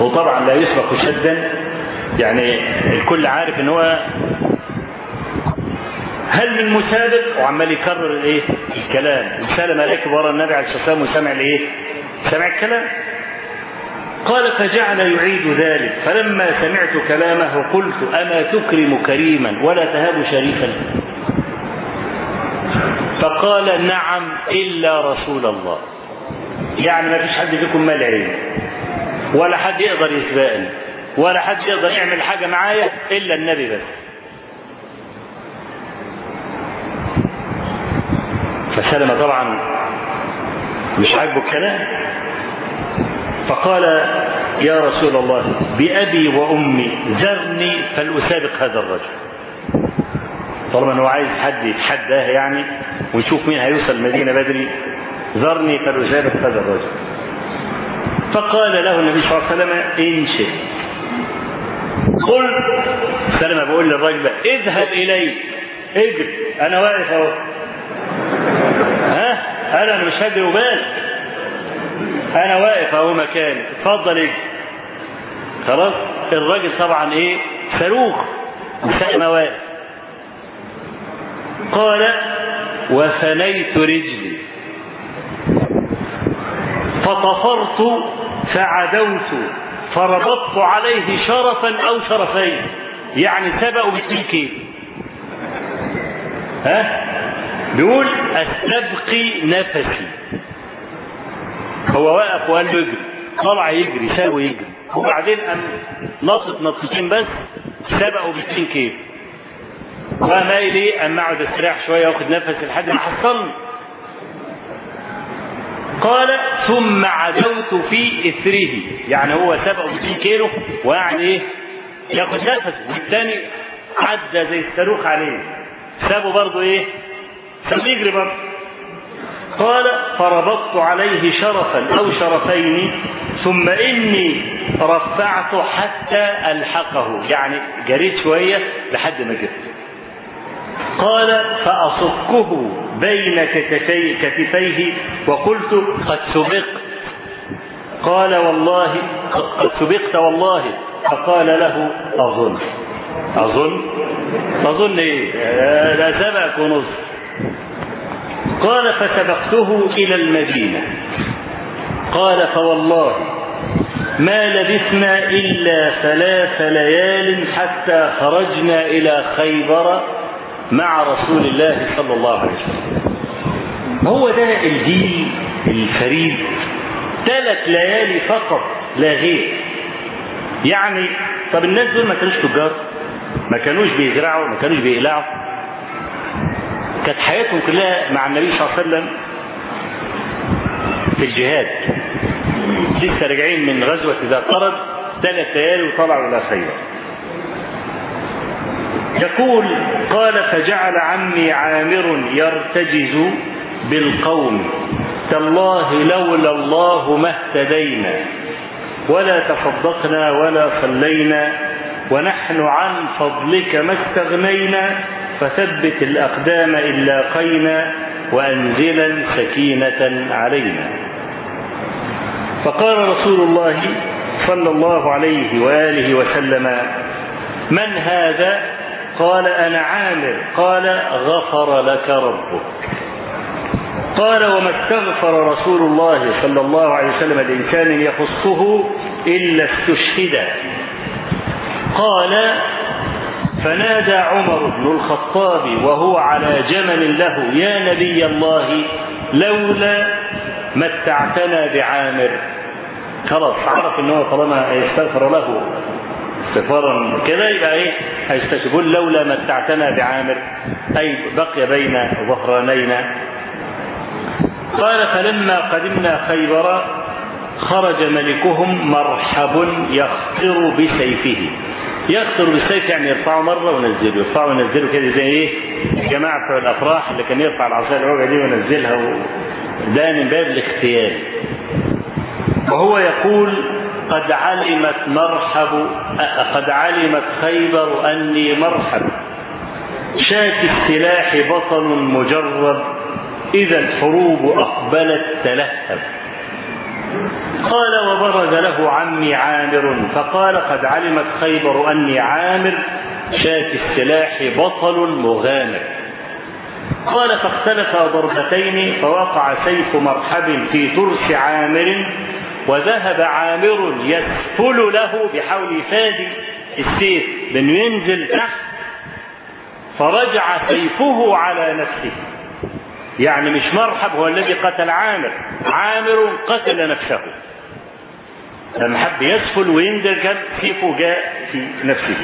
وطبعا لا يسبق شدا يعني الكل عارف إن هو هل من مسابق؟ وعمال يكرر الإيه؟ الكلام. سلم راكب ورا النبي عليه الصلاة والسلام وسمع الإيه؟ سمع الكلام. قال فجعل يعيد ذلك. فلما سمعت كلامه قلت أما تكرم كريما ولا تهاب شريفا. فقال نعم إلا رسول الله. يعني ما فيش حد فيكم مال عين ولا حد يقدر يسبقني. ولا حد يقدر يعمل حاجة معايا إلا النبي بس. فسلم طبعا. مش عاجبه الكلام؟ فقال يا رسول الله بأبي وأمي ذرني فلأسابق هذا الرجل. طالما إنه عايز حد يتحداه يعني ونشوف مين هيوصل المدينة بدري ذرني فلأسابق هذا الرجل. فقال له النبي صلى الله عليه وسلم إن شئت. قل سلمة بقول للراجل اذهب إليه اجري. أنا واقف أهو. ها؟ أنا مش هدري وبال. أنا واقف أهو مكاني. اتفضل أجي خلاص؟ الراجل طبعا إيه؟ صاروخ سلمى واقف قال وثنيت رجلي. فطفرت فعدوت. فربطت عليه شرفا أو شرفين. يعني سبقوا كيلو. ها؟ بيقول أستبقي نفسي. هو واقف وقال له يجري طلع يجري ساوي يجري. وبعدين قام نطت نطتين بس سبقوا ب 2 كيلو. وقام قايل إيه؟ قام اقعد استريح شوية واخد نفس لحد ما حصلني قال ثم عدوت في إثره. يعني هو سبقه ب 2 كيلو وقاعد إيه؟ ياخد نفس. والثاني عدى زي الصاروخ عليه. سابه برضه إيه؟ سابه يجري برضه. قال فربطت عليه شرفا أو شرفين ثم إني رفعت حتى ألحقه. يعني جريت شوية لحد ما جبت. قال فأصكه بين كتفي كتفيه وقلت قد سبقت قال والله قد سبقت والله. فقال له أظن. أظن؟ أظن إيه؟ لا سبقك ونص قال فسبقته إلى المدينة. قال فوالله ما لبثنا إلا ثلاث ليال حتى خرجنا إلى خيبر مع رسول الله صلى الله عليه وسلم. هو ده الجيل الفريد؟ ثلاث ليالي فقط لا غير. يعني طب الناس دول ما كانوش تجار ما كانوش بيزرعوا ما كانوش بيقلعوا. كانت حياتهم كلها مع النبي صلى الله عليه وسلم في الجهاد. لسه راجعين من غزوة ذات قرد ثلاث ليالي وطلعوا إلى خيبر يقول قال فجعل عمي عامر يرتجز بالقوم. تالله لولا الله ما اهتدينا ولا تصدقنا ولا صلينا ونحن عن فضلك ما استغنينا. فثبت الأقدام إن لاقينا وأنزلا سكينة علينا. فقال رسول الله صلى الله عليه وآله وسلم من هذا؟ قال أنا عامر. قال غفر لك ربك. قال وما استغفر رسول الله صلى الله عليه وسلم لإنسان يخصه إلا استشهد. قال فنادى عمر بن الخطاب وهو على جمل له يا نبي الله لولا متعتنا بعامر. خلاص عرف إن هو طالما يستغفر له استغفارا كده يبقى إيه هيستشهد لولا متعتنا بعامر. أي بقي بين ظهرانينا قال فلما قدمنا خيبر خرج ملكهم مرحب يخطر بسيفه. يخطر بالسيف يعني يرفعه مرة وينزله. يرفعه وينزله كده زي إيه؟ الجماعه بتوع الأفراح اللي كان يرفع العصاية العوجه دي وينزلها و... ده من باب الاختيار وهو يقول قد علمت مرحب قد علمت خيبر أني مرحب. شاك السلاح بطن مجرد إذا الحروب أقبلت تلهب. قال وبرز له عمي عامر فقال قد علمت خيبر أني عامر شاك السلاح بطل مغامر. قال فاختلف ضربتين فوقع سيف مرحب في ترس عامر وذهب عامر يسفل له بحول فادي السيف بأنه ينزل تحت فرجع سيفه على نفسه. يعني مش مرحب هو الذي قتل عامر. عامر قتل نفسه. لما حب يسفل وينزل كان سيفه جاء في نفسه.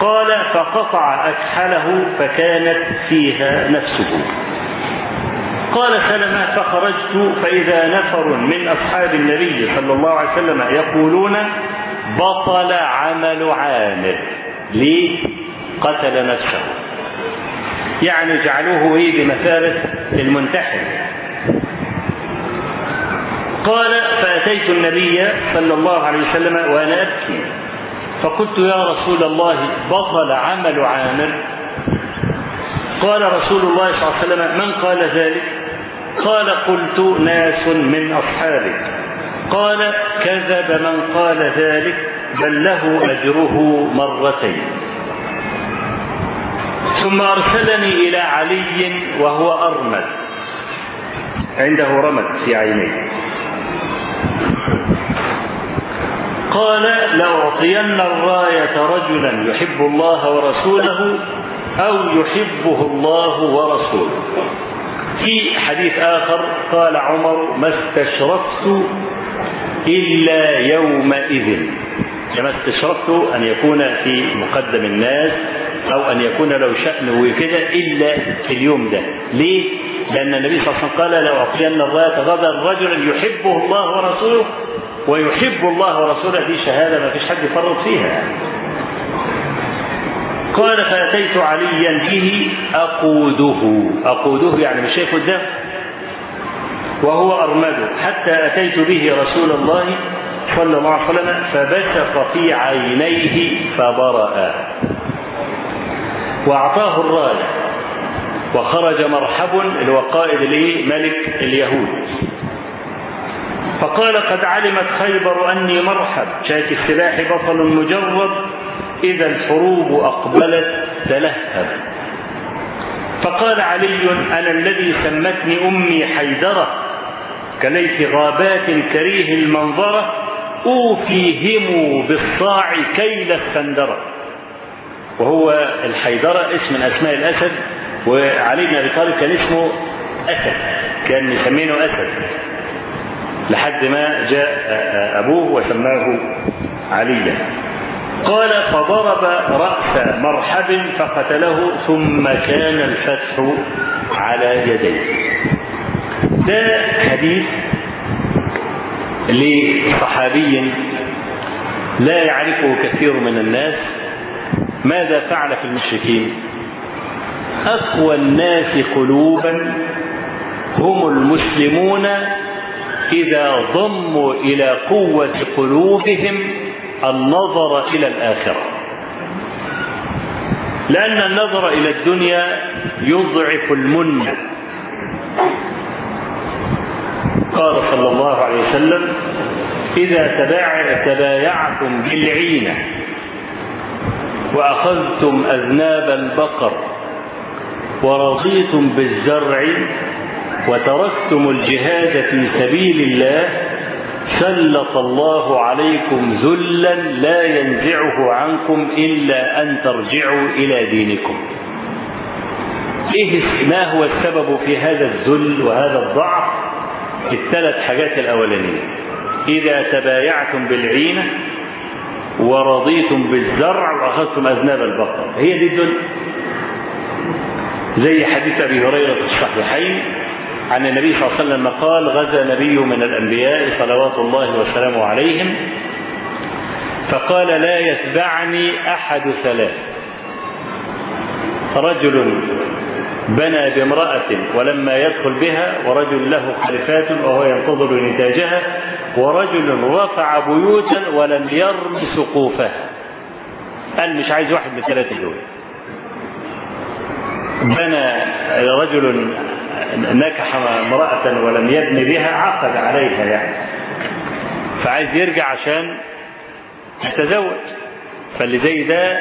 قال فقطع أكحله فكانت فيها نفسه. قال سلمة فخرجت فإذا نفر من أصحاب النبي صلى الله عليه وسلم يقولون بطل عمل عامر. ليه؟ قتل نفسه. يعني جعلوه إيه بمثابة المنتحر قال فأتيت النبي صلى الله عليه وسلم وأنا أبكي. فقلت يا رسول الله بطل عمل عامر. قال رسول الله صلى الله عليه وسلم من قال ذلك؟ قال قلت ناس من أصحابك. قال كذب من قال ذلك بل له أجره مرتين. ثم أرسلني إلى علي وهو أرمد. عنده رمد في عينيه. قال لأعطين الراية رجلا يحب الله ورسوله أو يحبه الله ورسوله. في حديث آخر قال عمر ما استشرفت إلا يومئذ. كما استشرفت أن يكون في مقدم الناس أو أن يكون له شأن وكده إلا في اليوم ده. ليه؟ لأن النبي صلى الله عليه وسلم قال لو الراية غدا رجلا يحبه الله ورسوله ويحب الله ورسوله. دي شهادة ما فيش حد يفرط فيها. قال فأتيت عليا به أقوده. أقوده يعني مش شايف قدام؟ وهو أرمده. حتى أتيت به رسول الله صلى الله عليه وسلم فبسق في عينيه فبرأ. وأعطاه الراية وخرج مرحب اللي هو قائد ملك اليهود. فقال قد علمت خيبر أني مرحب. شاك السلاح بطل مجرد إذا الحروب أقبلت تلهب. فقال علي أنا الذي سمتني أمي حيدرة. كليث غابات كريه المنظرة. أوفيهم بالصاع كيل السندرة وهو الحيدرة اسم من أسماء الأسد وعلي بن أبي طالب كان اسمه أسد كان مسمينه أسد لحد ما جاء أبوه وسماه عليا. قال فضرب رأس مرحب فقتله ثم كان الفتح على يديه. ده حديث لصحابي لا يعرفه كثير من الناس ماذا فعل في المشركين؟ أقوى الناس قلوبا هم المسلمون إذا ضموا إلى قوة قلوبهم النظر إلى الآخرة. لأن النظر إلى الدنيا يضعف المنة قال صلى الله عليه وسلم إذا تبايعتم بالعينة وأخذتم أذناب البقر ورضيتم بالزرع وتركتم الجهاد في سبيل الله سلط الله عليكم ذلا لا ينزعه عنكم إلا أن ترجعوا إلى دينكم. إيه ما هو السبب في هذا الذل وهذا الضعف؟ الثلاث حاجات الأولانية إذا تبايعتم بالعينة ورضيتم بالزرع وأخذتم أذناب البقر. هي دي الذل زي حديث أبي هريرة في الصحيحين عن النبي صلى الله عليه وسلم قال غزا نبي من الأنبياء صلوات الله وسلامه عليهم. فقال لا يتبعني أحد ثلاث. رجل بنى بامرأة ولما يدخل بها ورجل له خلفات وهو ينتظر نتاجها ورجل رفع بيوتا ولم يرم سقوفها قال مش عايز واحد من الثلاثة دول. بنى رجل نكح امرأة ولم يبن بها عقد عليها يعني. فعايز يرجع عشان يتزوج. فاللي زي ده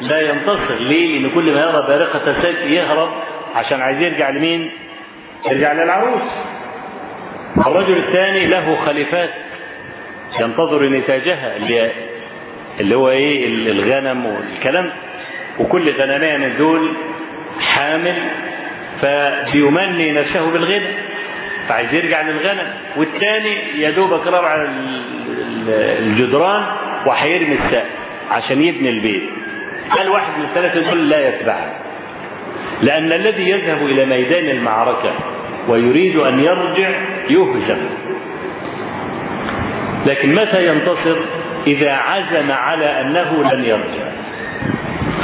لا ينتصر. ليه؟ لأن كل ما يرى بارقة السيف يهرب. عشان عايز يرجع لمين؟ يرجع للعروس. الرجل الثاني له خليفات ينتظر نتاجها اللي اللي هو إيه؟ الغنم والكلام. وكل غنمية من دول حامل فبيمني نفسه بالغنى فعايز يرجع للغنم. والثاني يا دوبك رفع الجدران وهيرمي السقف عشان يبني البيت. قال واحد من الثلاثة دول لا يتبعه. لأن الذي يذهب إلى ميدان المعركة ويريد أن يرجع يهزم لكن متى ينتصر؟ إذا عزم على أنه لن يرجع.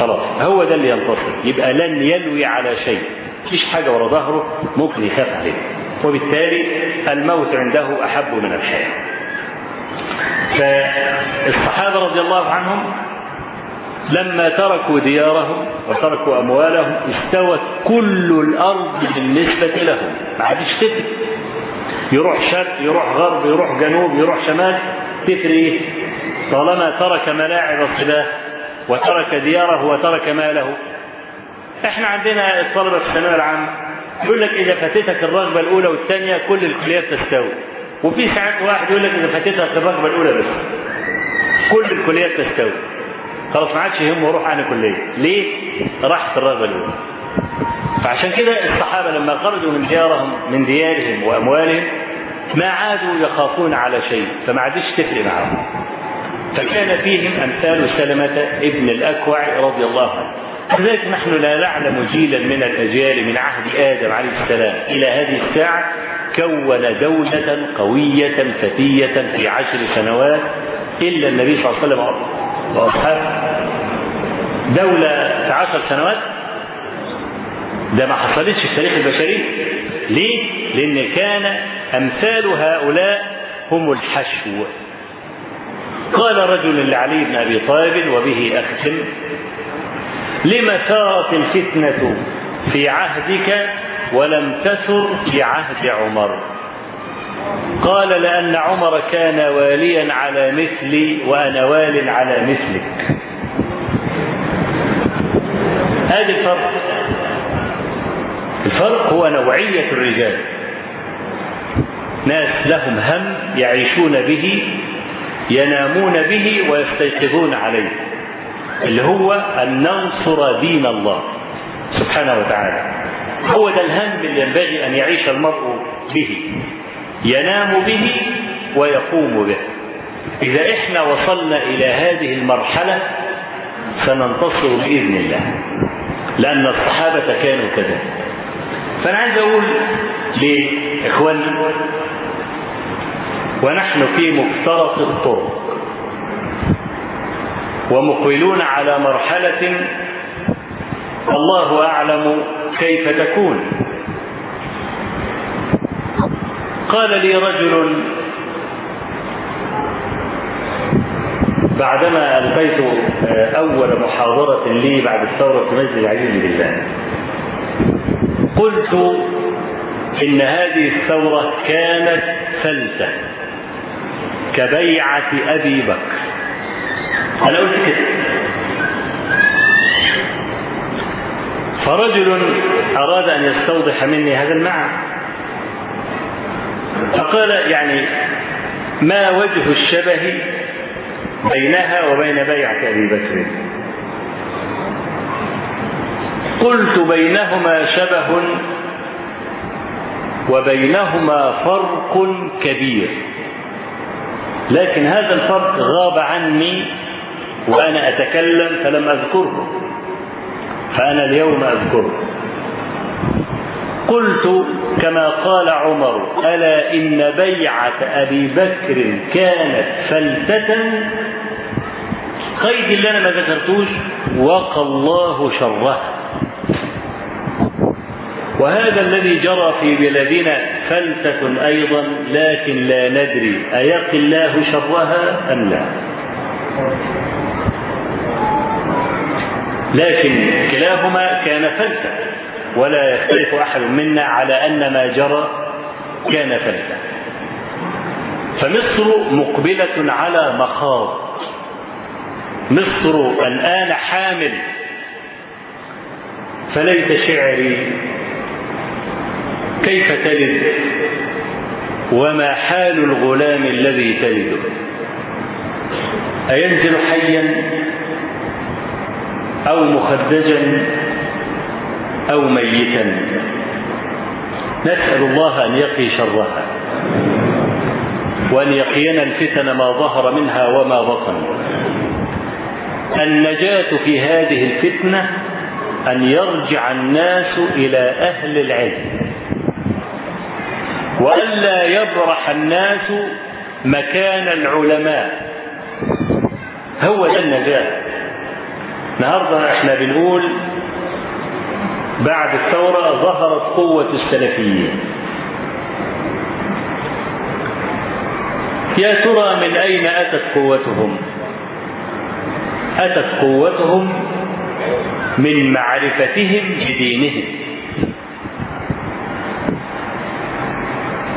خلاص هو ده اللي ينتصر. يبقى لن يلوي على شيء. مفيش حاجة ورا ظهره ممكن يخاف عليه. وبالتالي الموت عنده أحب من الحياة. فالصحابة رضي الله عنهم لما تركوا ديارهم وتركوا أموالهم استوت كل الأرض بالنسبة لهم. ما عادش تفرق يروح شرق يروح غرب يروح جنوب يروح شمال. تفرق إيه؟ طالما ترك ملاعب الصلاة وترك دياره وترك ماله. إحنا عندنا الطلبة في الثانوية العامة يقول لك إذا فاتتك الرغبة الأولى والثانية كل الكليات تستوي. وفي ساعات واحد يقول لك إذا فاتتك الرغبة الأولى بس كل الكليات تستوي. خلاص ما عادش يهمه يروح عن كلية. ليه؟ راحت الرغبة الأولى. فعشان كده الصحابة لما خرجوا من ديارهم من ديارهم وأموالهم ما عادوا يخافون على شيء فما عادش تفرق معهم فكان فيهم أمثال سلمة ابن الأكوع رضي الله عنه. لذلك نحن لا نعلم جيلا من الأجيال من عهد آدم عليه السلام. إلى هذه الساعة كون دولة قوية فتية في عشر سنوات إلا النبي صلى الله عليه وسلم. وأصحابه دولة في عشر سنوات. ده ما حصلتش في التاريخ البشري. ليه؟ لأن كان أمثال هؤلاء هم الحشو. قال رجل لعلي بن أبي طالب وبه أختم لم ثارت الفتنة في عهدك ولم تثر في عهد عمر؟ قال لأن عمر كان واليا على مثلي وأنا وال على مثلك. هذا الفرق. الفرق هو نوعية الرجال. ناس لهم هم يعيشون به ينامون به ويستيقظون عليه اللي هو أن ننصر دين الله سبحانه وتعالى. هو ده الهم اللي ينبغي أن يعيش المرء به. ينام به ويقوم به. إذا إحنا وصلنا إلى هذه المرحلة سننتصر بإذن الله لأن الصحابة كانوا كذلك فأنا عايز أقول لإخواننا ونحن في مفترق الطرق ومقبلون على مرحلة الله أعلم كيف تكون. قال لي رجل بعدما ألقيت أول محاضرة لي بعد الثورة في مسجد العزيز بالله. قلت إن هذه الثورة كانت فلتة كبيعة أبي بكر. أنا قلت كده. فرجل أراد أن يستوضح مني هذا المعنى. فقال يعني ما وجه الشبه بينها وبين بيعة أبي بكر؟ قلت بينهما شبه وبينهما فرق كبير لكن هذا الفرق غاب عني وأنا أتكلم فلم أذكره فأنا اليوم أذكره. قلت كما قال عمر ألا إن بيعة أبي بكر كانت فلتة؟ قيد اللي أنا ما ذكرتوش وقى الله شرها وهذا الذي جرى في بلادنا فلتة أيضا لكن لا ندري أيقي الله شرها أم لا. لكن كلاهما كان فلتة. ولا يختلف أحد منا على أن ما جرى كان فلتة فمصر مقبلة على مخاض. مصر الآن حامل. فليت شعري كيف تلد؟ وما حال الغلام الذي تلده أينزل حيا أو مخدجا؟ أو ميتا. نسأل الله أن يقي شرها. وأن يقينا الفتن ما ظهر منها وما بطن. النجاة في هذه الفتنة أن يرجع الناس إلى أهل العلم. وألا يبرح الناس مكان العلماء. هو ده النجاة. النهارده إحنا بنقول بعد الثورة ظهرت قوة السلفيين. يا ترى من أين أتت قوتهم؟ أتت قوتهم من معرفتهم بدينهم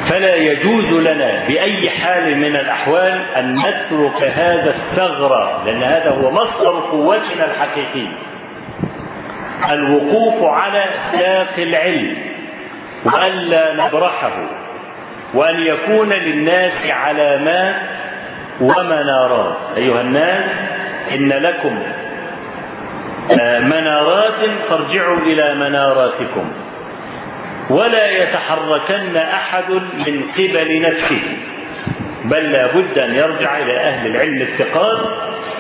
فلا يجوز لنا بأي حال من الأحوال أن نترك هذا الثغر لأن هذا هو مصدر قوتنا الحقيقي. الوقوف على ساق العلم وألا نبرحه وأن يكون للناس علامات ومنارات أيها الناس إن لكم منارات فارجعوا إلى مناراتكم ولا يتحركن أحد من قبل نفسه بل لا بد أن يرجع إلى أهل العلم الثقات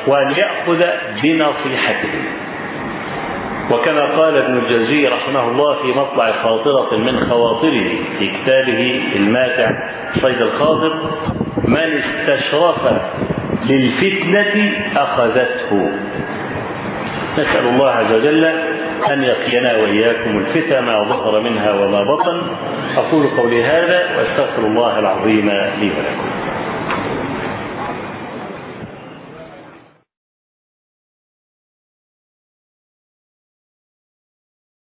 وأن يأخذ بنصيحتهم وكما قال ابن الجوزي رحمه الله في مطلع خاطرة من خواطره في كتابه الماتع صيد الخاطر من استشرف للفتنة أخذته. نسأل الله عز وجل أن يقينا وإياكم الفتن ما ظهر منها وما بطن. أقول قولي هذا وأستغفر الله العظيم لي ولكم.